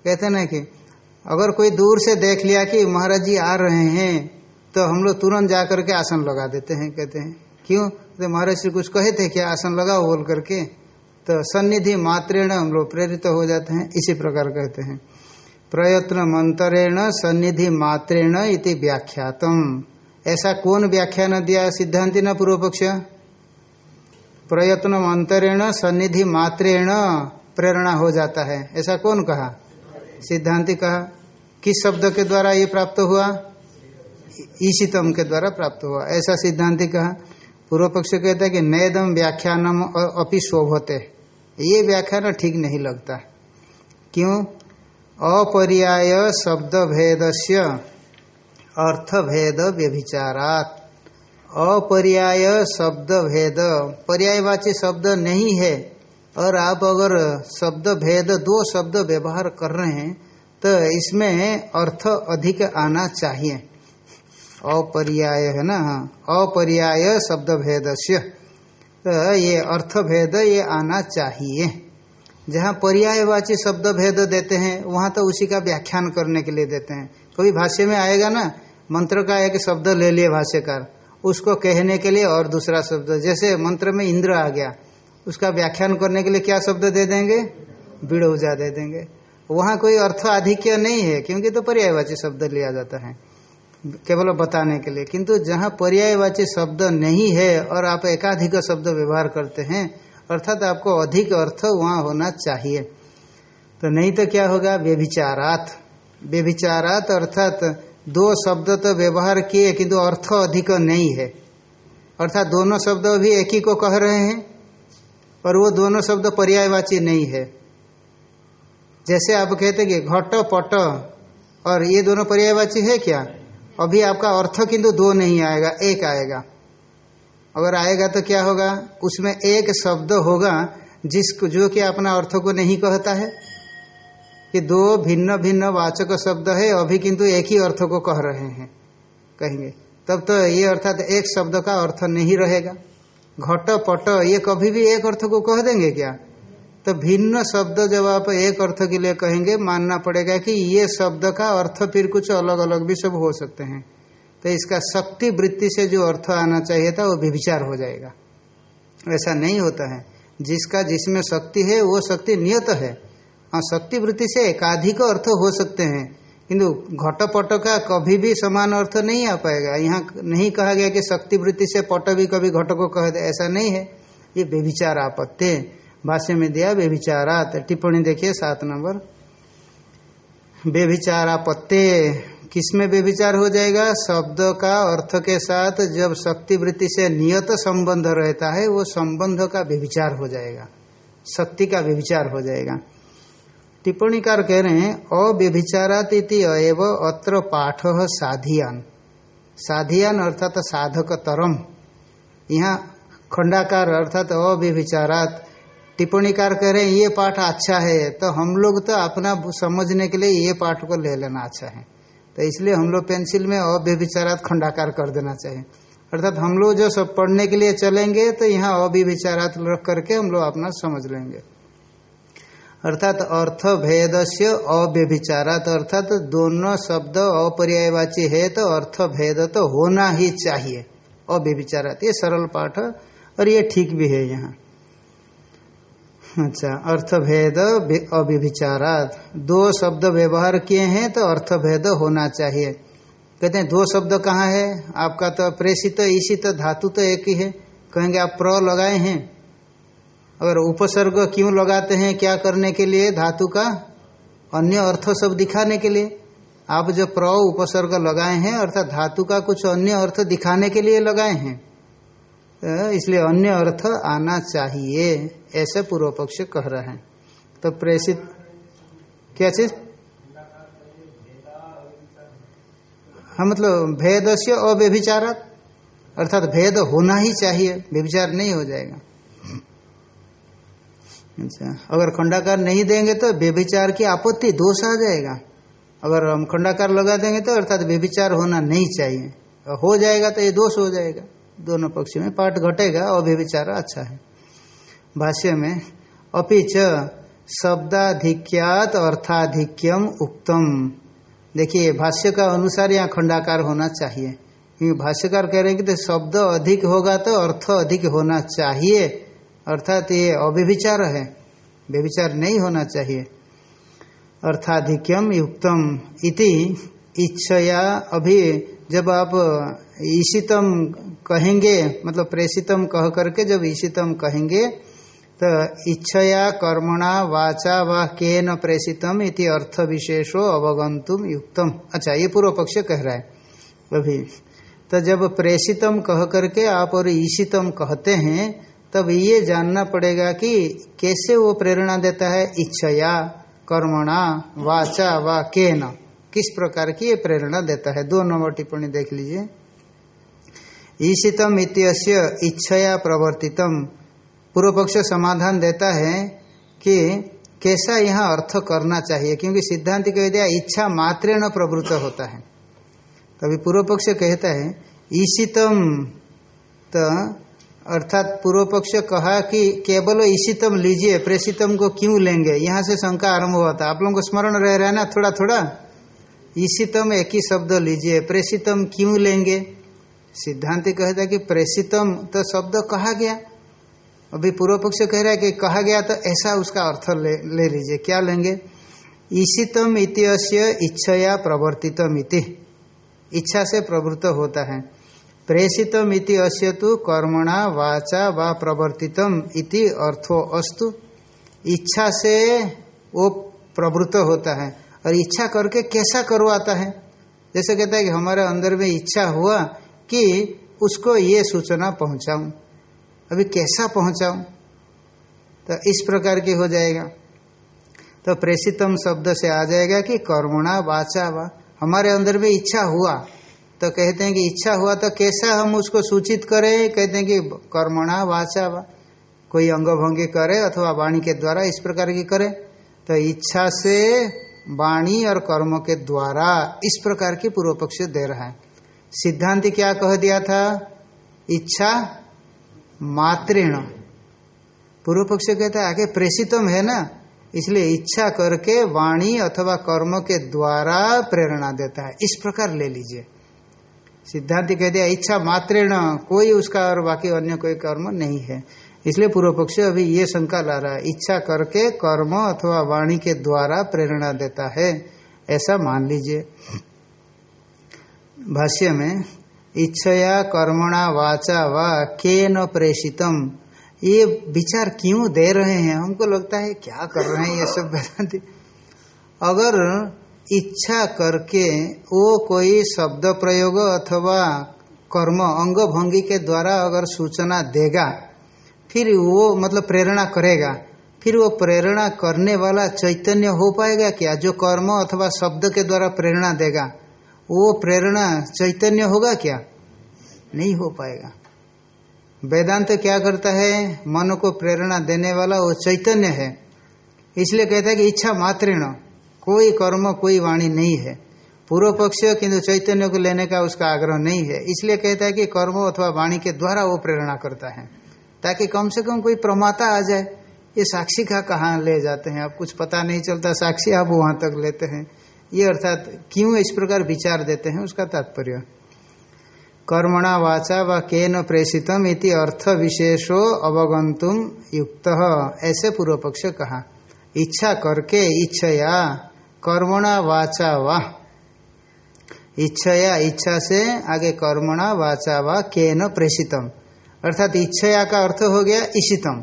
कहते ना कि अगर कोई दूर से देख लिया कि महाराज जी आ रहे हैं तो हम लोग तुरंत जा करके आसन लगा देते हैं, कहते हैं। क्यों? तो महाराज जी कुछ कहे थे क्या? आसन लगाओ बोल करके। तो सन्निधि मात्रेण हम लोग प्रेरित हो जाते हैं, इसी प्रकार कहते हैं। प्रयत्न मंत्रेण सन्निधि मात्रेण इति व्याख्यातम। ऐसा कौन व्याख्यान दिया सिद्धांति न पूर्व पक्ष प्रयत्न मंत्रेण सन्निधि मात्रेण प्रेरणा हो जाता है। ऐसा कौन कहा? सिद्धांति कहा। किस शब्द के द्वारा ये प्राप्त हुआ? ईशितम के द्वारा प्राप्त हुआ। ऐसा सिद्धांति कहा। पूर्व पक्ष कहता है कि नएदम व्याख्यानम अपि शोभते। ये व्याख्यान ठीक नहीं लगता। क्यों? अपर्याय शब्द भेद से अर्थ भेद व्यभिचारात। अपर्याय शब्द भेद पर्यायवाची शब्द नहीं है। और आप अगर शब्द भेद दो शब्द व्यवहार कर रहे हैं तो इसमें अर्थ अधिक आना चाहिए। अपर्याय है ना? अपर्याय शब्द भेद से तो ये अर्थ भेद ये आना चाहिए। जहाँ पर्यायवाची शब्द भेद देते हैं, वहाँ तो उसी का व्याख्यान करने के लिए देते हैं। कभी भाष्य में आएगा ना, मंत्र का एक शब्द ले लिए भाष्यकार, उसको कहने के लिए और दूसरा शब्द। जैसे मंत्र में इंद्र आ गया, उसका व्याख्यान करने के लिए क्या शब्द दे देंगे? बिड़ौजा दे देंगे। वहाँ कोई अर्थ आधिक्य नहीं है, क्योंकि तो पर्यायवाची शब्द लिया जाता है, केवल बताने के लिए। किंतु जहाँ पर्यायवाची शब्द नहीं है और आप एकाधिक शब्द व्यवहार करते हैं अर्थात आपको अधिक अर्थ वहाँ होना चाहिए। तो नहीं तो क्या होगा? व्यभिचारात। व्यभिचारात अर्थात दो शब्द तो व्यवहार किए, किंतु अर्थ अधिक नहीं है। अर्थात दोनों शब्द भी एक ही को कह रहे हैं और वो दोनों शब्द पर्यायवाची नहीं है। जैसे आप कहते कि घट, पट, और ये दोनों पर्यायवाची है क्या? अभी आपका अर्थ किंतु दो नहीं आएगा, एक आएगा। अगर आएगा तो क्या होगा? उसमें एक शब्द होगा जिसको जो कि अपना अर्थ को नहीं कहता है। कि दो भिन्न भिन्न वाचक शब्द है, अभी किंतु एक ही अर्थ को कह रहे हैं। कहेंगे, तब तो ये अर्थात एक शब्द का अर्थ नहीं रहेगा। घट पट, ये कभी भी एक अर्थ को कह देंगे क्या? तो भिन्न शब्द जब आप एक अर्थ के लिए कहेंगे, मानना पड़ेगा कि ये शब्द का अर्थ फिर कुछ अलग अलग भी सब हो सकते हैं। तो इसका शक्ति वृत्ति से जो अर्थ आना चाहिए था, वो विचार हो जाएगा। ऐसा नहीं होता है। जिसका, जिसमें शक्ति है, वो शक्ति नियत है। हाँ शक्ति वृत्ति से एकाधिक अर्थ हो सकते हैं, किंतु घटपट का कभी भी समान अर्थ नहीं आ पाएगा। यहाँ नहीं कहा गया कि शक्ति वृत्ति से पट भी कभी घट को कह दे ऐसा नहीं है। ये बेविचार आपत्ति भाष्य में दिया बेविचारात टिप्पणी देखिए, सात नंबर। बेविचारापत्ते किसमें बेविचार हो जाएगा? शब्द का अर्थ के साथ जब शक्ति वृत्ति से नियत संबंध रहता है, वो संबंध का व्यभिचार हो जाएगा। शक्ति का बेविचार हो जाएगा। टिप्पणीकार कह रहे हैं, अव्यभिचारात अव अत्र पाठ साधियान। साधियान अर्थात साधक तरम। यहाँ खंडाकार अर्थात अव्यभिचारात। टिप्पणीकार कह रहे हैं, ये पाठ अच्छा है तो हम लोग तो अपना समझने के लिए ये पाठ को ले लेना अच्छा है। तो इसलिए हम लोग पेंसिल में अव्यभिचारात खंडाकार कर देना चाहिए। अर्थात हम लोग जो सब पढ़ने के लिए चलेंगे तो यहाँ अव्यभिचारात रख करके हम लोग अपना समझ लेंगे। अर्थात अर्थ भेद से अव्यभिचारात, अर्थात दोनों शब्द अपर्यायवाची है तो अर्थ भेद तो होना ही चाहिए। अव्यभिचारात, ये सरल पाठ, और ये ठीक भी है यहाँ। अच्छा अर्थ भेद अव्यभिचारात दो शब्द व्यवहार किए हैं तो अर्थ भेद होना चाहिए। कहते हैं, दो शब्द कहाँ है? आपका तो प्रेषित ईशित धातु तो एक ही है। कहेंगे, आप प्र लगाए हैं। अगर उपसर्ग क्यों लगाते हैं क्या करने के लिए? धातु का अन्य अर्थ सब दिखाने के लिए। आप जो प्र उपसर्ग लगाए हैं, अर्थात धातु का कुछ अन्य अर्थ दिखाने के लिए लगाए हैं। इसलिए अन्य अर्थ आना चाहिए, ऐसे पूर्व पक्ष कह रहे हैं। तो प्रेषित क्या चीज़? हाँ मतलब भेद से अव्यभिचारक अर्थात भेद होना ही चाहिए, व्यभिचार नहीं हो जाएगा। अच्छा अगर खंडाकार नहीं देंगे तो व्यभिचार की आपत्ति, दोष आ जाएगा। अगर हम खंडाकार लगा देंगे तो अर्थात व्यभिचार होना नहीं चाहिए। हो जाएगा तो ये दोष हो जाएगा। दोनों पक्ष में। पाठ घटेगा और व्यभिचार अच्छा है। भाष्य में अपिच शब्दाधिक्यात अर्थाधिक्यम उक्तम। देखिए, भाष्य का अनुसार यहाँ खंडाकार होना चाहिए। क्योंकि भाष्यकार कह रहे हैं कि तो शब्द अधिक होगा तो अर्थ अधिक होना चाहिए। अर्थात ये अव्यभिचार है। व्यभिचार नहीं होना चाहिए। अर्थाधिक्यम युक्तम इति इच्छया अभी जब आप ईशितम कहेंगे मतलब प्रेषितम कह करके जब ईशितम कहेंगे तो इच्छया कर्मणा वाचा व के न प्रेषितम इति अर्थ विशेषो अवगंतुम युक्तम। अच्छा ये पूर्व पक्ष कह रहा है। अभी तो जब प्रेषितम कह करके आप और ईशितम कहते हैं, तब ये जानना पड़ेगा कि कैसे वो प्रेरणा देता है, इच्छया कर्मणा वाचा वा के न किस प्रकार की ये प्रेरणा देता है? दो नंबर टिप्पणी देख लीजिए। ईशितम इत्यस्य इच्छया प्रवर्तितम पूर्व पक्ष समाधान देता है कि कैसा यहाँ अर्थ करना चाहिए, क्योंकि सिद्धांत कह दिया, इच्छा मात्र न प्रवृत्त होता है। कभी पूर्व पक्ष कहता है, ईशितम तो अर्थात पूर्व पक्ष कहा कि केवल ईशितम लीजिए, प्रेषितम को क्यों लेंगे? यहाँ से शंका आरंभ हुआ था। आप लोगों को स्मरण रह रहा है ना थोड़ा थोड़ा ईशितम एक ही शब्द लीजिए, प्रेषितम क्यों लेंगे? सिद्धांति कहता है कि प्रेषितम तो शब्द कहा गया। अभी पूर्व पक्ष कह रहा है कि कहा गया तो ऐसा उसका अर्थ ले, ले लीजिए। क्या लेंगे? ईशितम इतिहास्य इच्छया प्रवर्तितम इति। इच्छा से प्रवृत्त होता है। प्रेषितम इति अस्य तो कर्मणा वाचा व प्रवर्तितम इति अर्थो अस्तु। इच्छा से वो प्रवृत्त होता है। और इच्छा करके कैसा करवाता है? जैसे कहता है कि हमारे अंदर में इच्छा हुआ कि उसको ये सूचना पहुंचाऊं। अभी कैसा पहुंचाऊं? तो इस प्रकार की हो जाएगा। तो प्रेषितम शब्द से आ जाएगा कि कर्मणा वाचा वा। हमारे अंदर में इच्छा हुआ। तो कहते हैं कि इच्छा हुआ तो कैसा हम उसको सूचित करें? कहते हैं कि कर्मणा वाचा वा। कोई अंग भंगी करे अथवा वाणी के द्वारा इस प्रकार की करे। तो इच्छा से वाणी और कर्म के द्वारा इस प्रकार की पूर्व पक्ष दे रहा है। सिद्धांत क्या कह दिया था? इच्छा मात्रेण। पूर्व पक्ष कहता है, आगे प्रेषितम है ना? इसलिए इच्छा करके वाणी अथवा कर्म के द्वारा प्रेरणा देता है। इस प्रकार ले लीजिए। सिद्धांत कह दिया, इच्छा मात्रेण, कोई उसका और बाकी अन्य कोई कर्म नहीं है। इसलिए पूर्व पक्ष अभी ये शंका ला रहा है, इच्छा करके कर्म अथवा वाणी के द्वारा प्रेरणा देता है, ऐसा मान लीजिए। भाष्य में इच्छया कर्मणा वाचा व के न प्रेषितम। ये विचार क्यों दे रहे हैं? हमको लगता है, क्या कर रहे हैं ये सब वेदांति? अगर इच्छा करके वो कोई शब्द प्रयोग अथवा कर्म अंग भंगी के द्वारा अगर सूचना देगा, फिर वो मतलब प्रेरणा करेगा, फिर वो प्रेरणा करने वाला चैतन्य हो पाएगा क्या? जो कर्म अथवा शब्द के द्वारा प्रेरणा देगा। वो प्रेरणा चैतन्य होगा क्या? नहीं हो पाएगा। वेदांत तो क्या करता है? मन को प्रेरणा देने वाला वो चैतन्य है। इसलिए कहता है कि इच्छा मात्रेण, कोई कर्म, कोई वाणी नहीं है। पूर्व पक्ष, किंतु चैतन्य को लेने का उसका आग्रह नहीं है। इसलिए कहता है कि कर्म अथवा वाणी के द्वारा वो प्रेरणा करता है। ताकि कम से कम कोई प्रमाता आ जाए। ये साक्षी का कहाँ ले जाते हैं? आप कुछ पता नहीं चलता। साक्षी आप वहाँ तक लेते हैं। ये अर्थात क्यों इस प्रकार विचार देते हैं उसका तात्पर्य? कर्मणा वाचा व केन प्रेषितम इति अर्थ विशेषो अवगंतुम युक्त। ऐसे पूर्व पक्ष कहा। इच्छा करके इच्छया कर्मणा वाचा वा। इच्छया इच्छा से आगे कर्मणा वाचा व वा केन प्रेषितम। अर्थात इच्छया का अर्थ हो गया इशितम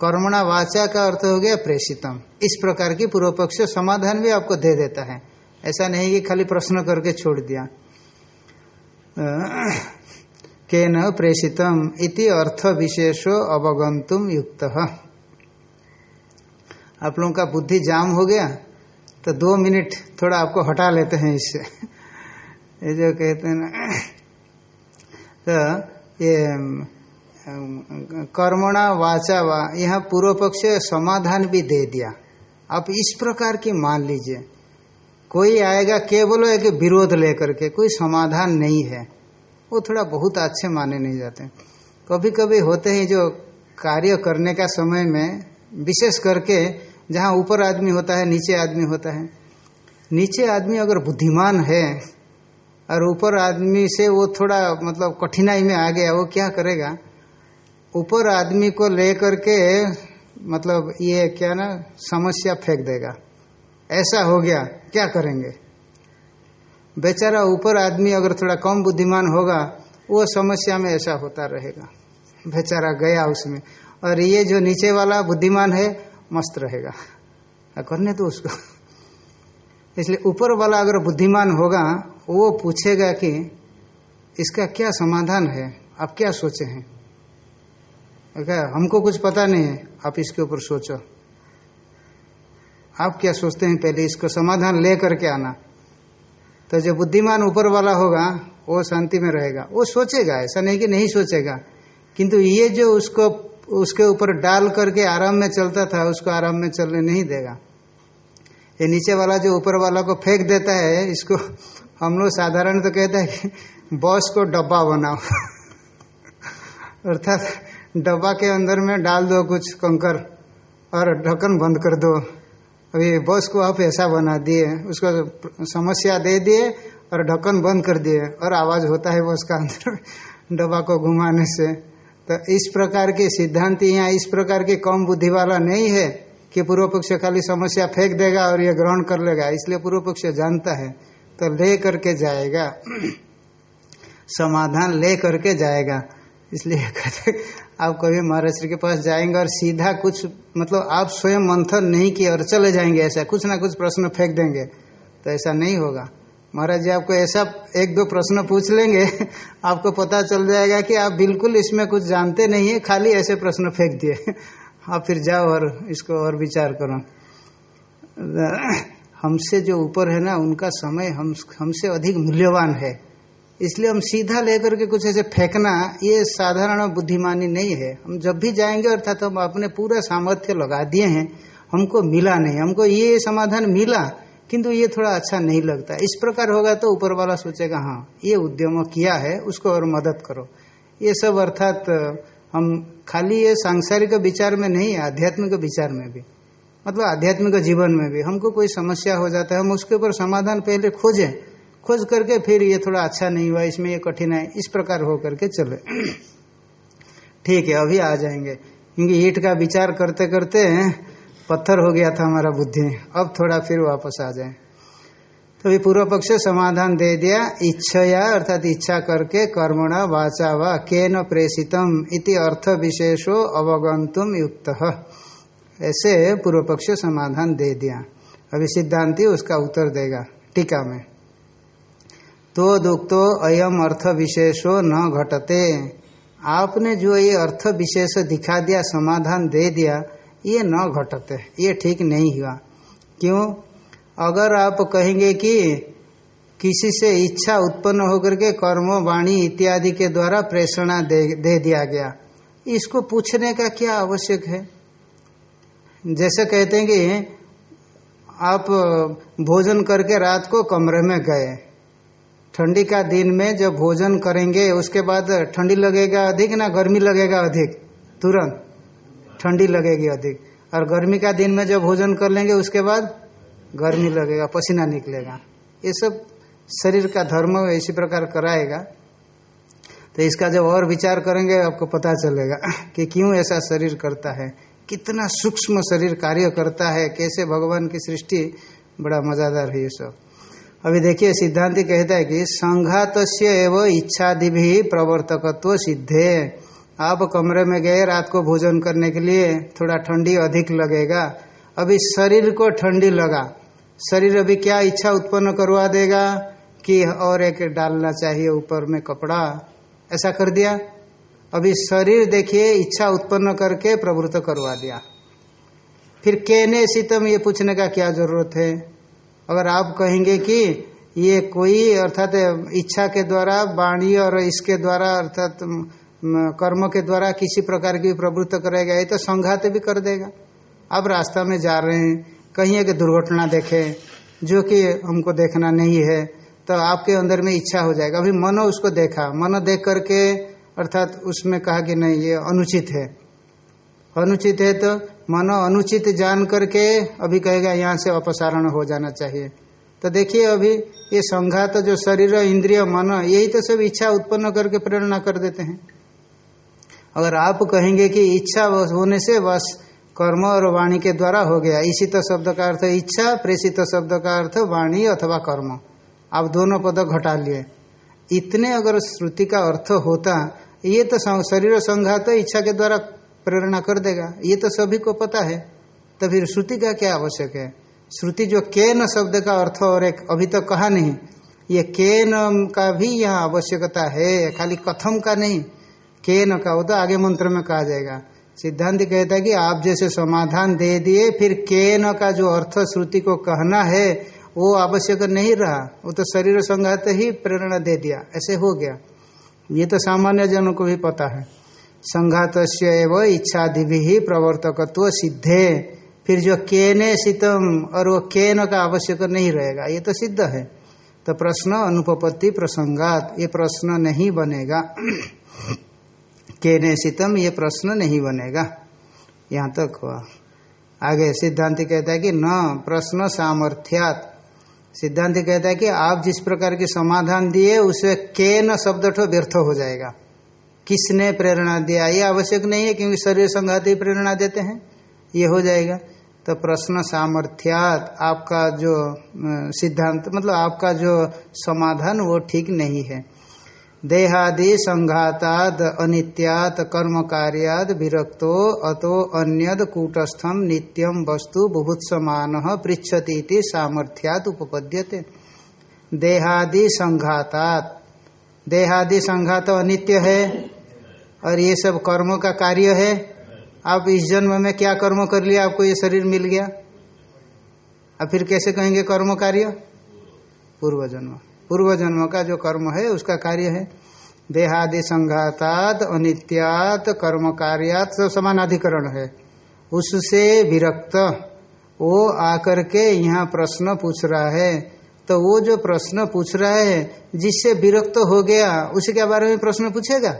कर्मणा वाचा का अर्थ हो गया प्रेषितम। इस प्रकार की पूर्व पक्ष समाधान भी आपको दे देता है। ऐसा नहीं कि खाली प्रश्न करके छोड़ दिया। के न प्रेषितम इति अर्थ विशेषो अवगंतुम युक्त। आप लोगों का बुद्धि जाम हो गया तो दो मिनट थोड़ा आपको हटा लेते हैं इससे ये जो कहते हैं ना तो ये कर्मणा वाचा वा, यहाँ पूर्व पक्ष समाधान भी दे दिया। आप इस प्रकार की मान लीजिए। कोई आएगा, केवल एक विरोध लेकर के, कोई समाधान नहीं है। वो थोड़ा बहुत अच्छे माने नहीं जाते। कभी कभी होते हैं जो कार्य करने का समय में, विशेष करके जहाँ ऊपर आदमी होता है, नीचे आदमी होता है। नीचे आदमी अगर बुद्धिमान है, और ऊपर आदमी से वो थोड़ा मतलब कठिनाई में आ गया, वो क्या करेगा? ऊपर आदमी को लेकर के मतलब ये क्या ना, समस्या फेंक देगा। ऐसा हो गया, क्या करेंगे? बेचारा ऊपर आदमी अगर थोड़ा कम बुद्धिमान होगा, वो समस्या में ऐसा होता रहेगा। बेचारा गया उसमें। और ये जो नीचे वाला बुद्धिमान है, मस्त रहेगा। करने तो उसको? इसलिए ऊपर वाला अगर बुद्धिमान होगा, वो पूछेगा कि, इसका क्या समाधान है? आप क्या सोचे हैं? क्या हमको कुछ पता नहीं है, आप इसके ऊपर सोचो। आप क्या सोचते हैं पहले इसको समाधान ले करके आना। तो जो बुद्धिमान ऊपर वाला होगा, वो शांति में रहेगा। वो सोचेगा, ऐसा नहीं कि नहीं सोचेगा। किंतु ये जो उसको, उसके ऊपर डाल करके आराम में चलता था, उसको आराम में चलने नहीं देगा। ये नीचे वाला जो ऊपर वाला को फेंक देता है, इसको हम लोग साधारण तो कहते हैं कि बॉस को डब्बा बनाओ। <laughs> अर्थात डब्बा के अंदर में डाल दो कुछ कंकर और ढक्कन बंद कर दो। अभी बस को आप ऐसा बना दिए, उसको समस्या दे दिए और ढक्कन बंद कर दिए और आवाज़ होता है बस का अंदर <laughs> डब्बा को घुमाने से। तो इस प्रकार के सिद्धांत यहाँ, इस प्रकार के कम बुद्धि वाला नहीं है कि पूर्व पक्ष खाली समस्या फेंक देगा और ये ग्रहण कर लेगा। इसलिए पूर्व पक्ष जानता है तो ले करके जाएगा। <clears throat> समाधान ले करके जाएगा। इसलिए <laughs> आप कभी महाराज श्री के पास जाएँगे और सीधा कुछ मतलब आप स्वयं मंथन नहीं किए और चले जाएँगे ऐसा, कुछ ना कुछ प्रश्न फेंक देंगे तो ऐसा नहीं होगा। महाराज जी, आपको ऐसा एक दो प्रश्न पूछ लेंगे, <laughs> आपको पता चल जाएगा कि आप बिल्कुल इसमें कुछ जानते नहीं है, खाली ऐसे प्रश्न फेंक दिए। <laughs> आप फिर जाओ और इसको और विचार करो। <clears throat> हमसे जो ऊपर है ना, उनका समय हम, हमसे अधिक मूल्यवान है। इसलिए हम सीधा लेकर के कुछ ऐसे फेंकना, ये साधारण बुद्धिमानी नहीं है। हम जब भी जाएँगे, अर्थात हम अपने पूरा सामर्थ्य लगा दिए हैं, हमको मिला नहीं। हमको ये समाधान मिला, किंतु ये थोड़ा अच्छा नहीं लगता। इस प्रकार होगा तो ऊपर वाला सोचेगा हाँ ये उद्यम किया है, उसको और मदद करो। ये सब अर्थात, हम खाली ये सांसारिक विचार में नहीं, आध्यात्मिक विचार में भी मतलब आध्यात्मिक जीवन में भी। हमको कोई समस्या हो जाता है, हम उसके ऊपर समाधान पहले खोजें खोज करके फिर ये थोड़ा अच्छा नहीं हुआ, इसमें ये कठिन है इस प्रकार हो करके चले। <clears throat> ठीक है, अभी आ जाएँगे। क्योंकि ईट का विचार करते करते पत्थर हो गया था हमारा बुद्धि। अब थोड़ा फिर वापस आ जाए। तो ये पूर्व पक्ष समाधान दे दिया, इच्छया, अर्थात इच्छा करके कर्मणा वाचा व के न प्रेषितम इति अर्थ विशेषो अवगंतुम युक्त। ऐसे पूर्व पक्ष समाधान दे दिया। अभी सिद्धांति उसका उत्तर देगा, टीका में। तो दुक्तो अयम अर्थ विशेषो न घटते। आपने जो ये अर्थ विशेष दिखा दिया समाधान दे दिया ये न घटते ये ठीक नहीं हुआ। क्यों? अगर आप कहेंगे कि किसी से इच्छा उत्पन्न होकर के कर्म वाणी इत्यादि के द्वारा प्रेषणा दे, दे दिया गया इसको पूछने का क्या आवश्यक है? जैसे कहते हैं कि आप भोजन करके रात को कमरे में गए ठंडी का दिन में जब भोजन करेंगे, उसके बाद ठंडी लगेगा अधिक ना गर्मी लगेगा अधिक? तुरंत। ठंडी लगेगी अधिक। और गर्मी का दिन में जब भोजन कर लेंगे, उसके बाद गर्मी लगेगा, पसीना निकलेगा। ये सब शरीर का धर्म इसी प्रकार कराएगा। तो इसका जब और विचार करेंगे, आपको पता चलेगा <laughs> कि क्यों ऐसा शरीर करता है। कितना सूक्ष्म शरीर कार्य करता है। कैसे भगवान की सृष्टि, बड़ा मजादार है ये सब। अभी देखिए, सिद्धांति कहता है कि संघात एवं इच्छादि भी प्रवर्तकत्व सिद्धे। आप कमरे में गए, रात को भोजन करने के लिए थोड़ा ठंडी अधिक लगेगा। अभी शरीर को ठंडी लगा। शरीर अभी क्या इच्छा उत्पन्न करवा देगा कि और एक डालना चाहिए ऊपर में कपड़ा? ऐसा कर दिया। अभी शरीर देखिए, इच्छा उत्पन्न करके प्रवृत्त करवा दिया। फिर कहने शीतम ये पूछने का क्या ज़रूरत है? अगर आप कहेंगे कि ये कोई, अर्थात इच्छा के द्वारा, वाणी और इसके द्वारा, अर्थात कर्म के द्वारा किसी प्रकार की प्रवृत्त करेगा ये तो संघात भी कर देगा। आप रास्ता में जा रहे हैं, कहीं एक दुर्घटना देखें, जो कि हमको देखना नहीं है तो आपके अंदर में इच्छा हो जाएगा। अभी मनो उसको देखा, मनो देख करके, अर्थात उसमें कहा कि नहीं, ये अनुचित है। अनुचित है तो मनो अनुचित जान करके अभी कहेगा, यहाँ से अपसारण हो जाना चाहिए। तो देखिए अभी ये संघात जो शरीर, इंद्रिय, मन, यही तो सब इच्छा उत्पन्न करके प्रेरणा कर देते हैं। अगर आप कहेंगे कि इच्छा होने से बस कर्म और वाणी के द्वारा हो गया। इसी तो शब्द का अर्थ इच्छा, प्रेषित शब्द का अर्थ वाणी अथवा कर्म। आप दोनों पद घटा लिए। इतने अगर श्रुति का अर्थ होता, ये तो शरीर संघात इच्छा के द्वारा प्रेरणा कर देगा। ये तो सभी को पता है। तो फिर श्रुति का क्या आवश्यक है? श्रुति जो के न शब्द का अर्थ और एक अभी तक तो कहा नहीं ये केन का भी यहाँ आवश्यकता है। खाली कथम का नहीं, केन का, वो तो आगे मंत्र में कहा जाएगा। सिद्धांत कहता है कि आप जैसे समाधान दे दिए, फिर केन का जो अर्थ श्रुति को कहना है, वो आवश्यक नहीं रहा। वो तो शरीर संघात ही प्रेरणा दे दिया। ऐसे हो गया। ये तो सामान्य जनों को भी पता है। संघात इच्छादि भी प्रवर्तकत्व सिद्धे। फिर जो केने शीतम और वो केन का आवश्यक नहीं रहेगा, ये तो सिद्ध है। तो प्रश्न अनुपपत्ति प्रसंगात, ये प्रश्न नहीं बनेगा। <clears throat> केने शीतम ये प्रश्न नहीं बनेगा। यहाँ तक हुआ। आगे सिद्धांत कहता है कि न, प्रश्न सामर्थ्यात। सिद्धांत कहता है कि आप जिस प्रकार के समाधान दिए उसे के न शब्द व्यर्थ हो जाएगा। किसने प्रेरणा दिया ये आवश्यक नहीं है क्योंकि शरीर संघात ही प्रेरणा देते हैं। ये हो जाएगा। तो प्रश्न सामर्थ्यात, आपका जो सिद्धांत मतलब आपका जो समाधान, वो ठीक नहीं है। देहादि संघाताद अनित्यात कर्म कार्याद विरक्तो अतो अन्यद कूटस्थम नित्यम वस्तु बुभुत्समान पृछती सामर्थ्यात उपपद्यते। देहादि संघातात। देहादि संघात अनित्य है। और ये सब कर्म का कार्य है। आप इस जन्म में क्या कर्म कर लिया आपको ये शरीर मिल गया। अब फिर कैसे कहेंगे कर्म कार्य? पूर्व जन्म। पूर्व जन्म का जो कर्म है, उसका कार्य है। देहादि संघातात अनित्यात कर्म कार्यात सब समानाधिकरण है। उससे विरक्त। वो आकर के यहाँ प्रश्न पूछ रहा है। तो वो जो प्रश्न पूछ रहा है, जिससे विरक्त हो गया, उसी के बारे में प्रश्न पूछेगा?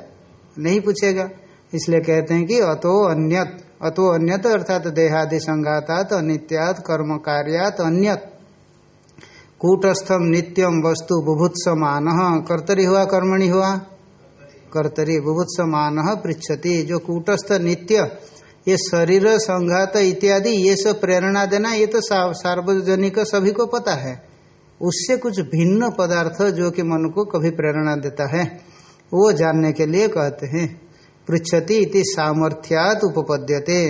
नहीं पूछेगा। इसलिए कहते हैं कि अतो अन्यत अतो अन्यत अर्थात देहादि संघातात अनित्यात कर्म कार्यात अन्यत। कूटस्थम नित्यम वस्तु बुभुत्समान, कर्तरी हुआ, कर्मणि हुआ? कर्तरी, बुभुत्समान पृछति जो कूटस्थ नित्य, ये शरीर, संघात इत्यादि, ये सब प्रेरणा देना, ये तो सार्वजनिक सभी को पता है। उससे कुछ भिन्न पदार्थ जो कि मन को कभी प्रेरणा देता है। वो जानने के लिए कहते हैं पृछति इति सामर्थ्यात उपपद्यते।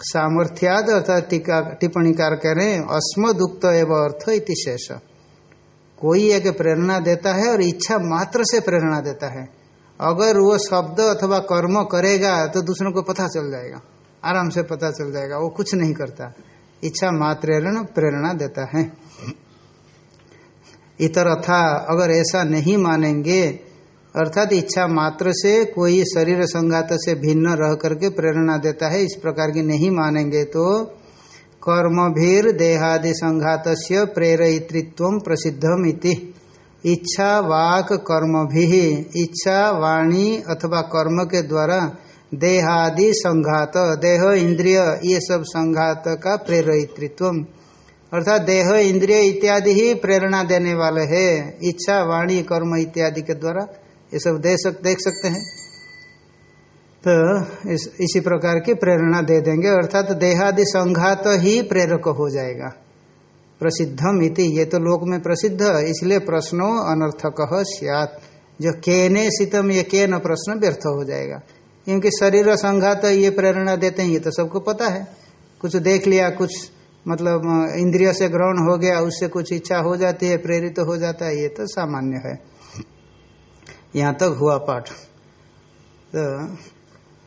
सामर्थ्याद अर्थात टिप्पणीकार कह रहे हैं, अस्मदुक्त एवं अर्थ इति शेष। कोई एक प्रेरणा देता है और इच्छा मात्र से प्रेरणा देता है। अगर वो शब्द अथवा कर्म करेगा तो दूसरों को पता चल जाएगा। आराम से पता चल जाएगा, वो कुछ नहीं करता। इच्छा मात्र प्रेरणा देता है। इतर था अगर ऐसा नहीं मानेंगे अर्थात इच्छा मात्र से कोई शरीर संघात से भिन्न रह करके प्रेरणा देता है, इस प्रकार की नहीं मानेंगे तो कर्म भीर देहादि संघात से प्रेरित्व प्रसिद्धम इति। इच्छा वाक कर्म भी इच्छा वाणी अथवा कर्म के द्वारा देहादि संघात, देह, इंद्रिय, ये सब संघात का प्रेरित्व अर्थात देह, इंद्रिय इत्यादि ही प्रेरणा देने वाले है। इच्छा, वाणी, कर्म इत्यादि के द्वारा ये सब दे सक, देख सकते हैं। तो इस, इसी प्रकार की प्रेरणा दे देंगे अर्थात तो देहादि संघात तो ही प्रेरक हो जाएगा। प्रसिद्धम इति ये तो लोक में प्रसिद्ध इसलिए प्रश्नो अनर्थक सियात। जो केने शीतम ये के न प्रश्न व्यर्थ हो जाएगा। क्योंकि शरीर संघात तो ये प्रेरणा देते हैं ये तो सबको पता है। कुछ देख लिया कुछ मतलब इंद्रिय से ग्रहण हो गया उससे कुछ इच्छा हो जाती है प्रेरित तो हो जाता है ये तो सामान्य है। यहाँ तक हुआ पाठ। तो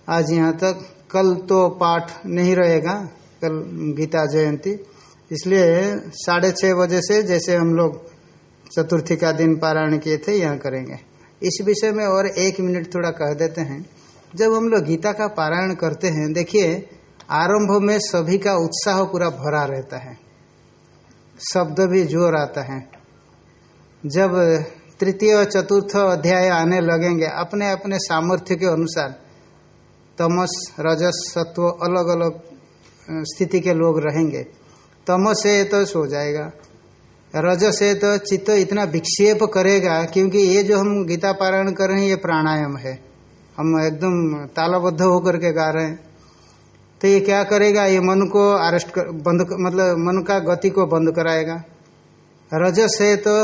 आज यहाँ तक कल तो पाठ नहीं रहेगा, कल गीता जयंती। इसलिए साढ़े छः बजे से जैसे हम लोग चतुर्थी का दिन पारायण किए थे, यहाँ करेंगे। इस विषय में और एक मिनट थोड़ा कह देते हैं। जब हम लोग गीता का पारायण करते हैं, देखिए, आरंभ में सभी का उत्साह पूरा भरा रहता है। शब्द भी ज़ोर आता है। जब तृतीय और चतुर्थ अध्याय आने लगेंगे अपने अपने सामर्थ्य के अनुसार। तमस, रजस, सत्व, अलग अलग स्थिति के लोग रहेंगे। तमस से तो सो जाएगा, रजस से तो चित्त इतना विक्षेप करेगा क्योंकि ये जो हम गीता पारायण कर रहे हैं, ये प्राणायाम है। हम एकदम तालाबद्ध होकर के गा रहे हैं। तो ये क्या करेगा? ये मन को अरेस्ट कर, बंद मतलब मन का गति को बंद कराएगा। रजस है तो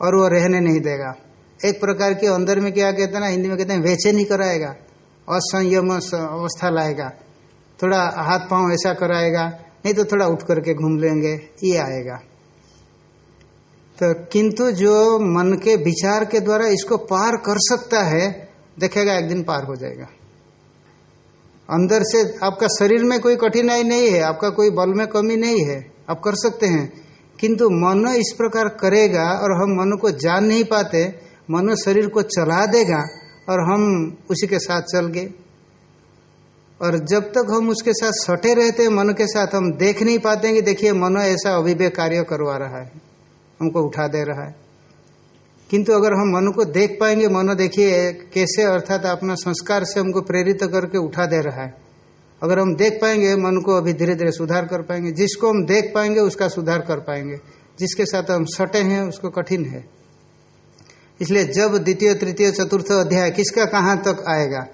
और वो रहने नहीं देगा। एक प्रकार के अंदर में क्या कहते हैं ना, हिंदी में कहते हैं वैसे नहीं कराएगा, असंयम अवस्था लाएगा। थोड़ा हाथ पाँव ऐसा कराएगा, नहीं तो थोड़ा उठ करके घूम लेंगे, ये आएगा। तो किंतु जो मन के विचार के द्वारा इसको पार कर सकता है, देखेगा एक दिन पार हो जाएगा। अंदर से आपका शरीर में कोई कठिनाई नहीं है, आपका कोई बल में कमी नहीं है, आप कर सकते हैं। किंतु मन इस प्रकार करेगा और हम मन को जान नहीं पाते, मन शरीर को चला देगा और हम उसी के साथ चल गए। और जब तक हम उसके साथ सटे रहते हैं, मन के साथ हम देख नहीं पाते हैं कि देखिए मन ऐसा अभिवेक कार्य करवा रहा है, हमको उठा दे रहा है। किंतु अगर हम मन को देख पाएँगे, मन देखिए कैसे अर्थात अपना संस्कार से हमको प्रेरित करके उठा दे रहा है। अगर हम देख पाएँगे, मन को अभी धीरे धीरे सुधार कर पाएँगे। जिसको हम देख पाएँगे, उसका सुधार कर पाएँगे। जिसके साथ हम सटे हैं, उसको कठिन है। इसलिए जब द्वितीय, तृतीय, चतुर्थ अध्याय किसका कहाँ तक आएगा?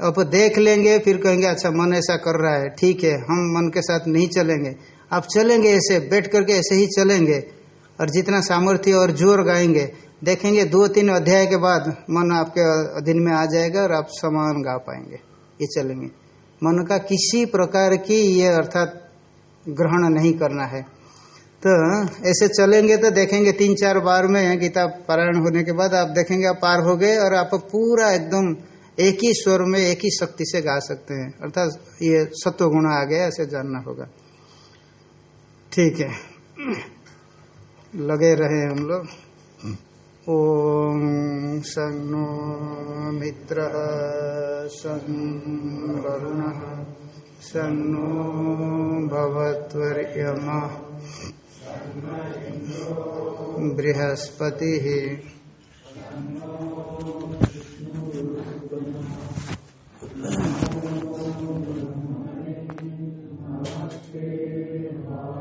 अब देख लेंगे, फिर कहेंगे अच्छा मन ऐसा कर रहा है, ठीक है, हम मन के साथ नहीं चलेंगे। आप चलेंगे ऐसे, बैठ करके ऐसे ही चलेंगे। और जितना सामर्थ्य और ज़ोर गाएँगे, देखेंगे दो, तीन अध्याय के बाद मन आपके अधीन में आ जाएगा और आप समान गा पाएँगे। ये चलेंगे। मन का किसी प्रकार की ये अर्थात ग्रहण नहीं करना है। तो ऐसे चलेंगे तो देखेंगे तीन चार बार में गीता पारायण होने के बाद आप देखेंगे आप पार हो गए और आप पूरा एकदम एक ही स्वर में, एक ही शक्ति से गा सकते हैं। अर्थात ये सत्व गुण आ गया, ऐसे जानना होगा। ठीक है। लगे रहे हम लोग। ॐ सं नो मित्रः सं वरुणः सं नो भवत्वर्यमः बृहस्पतिः।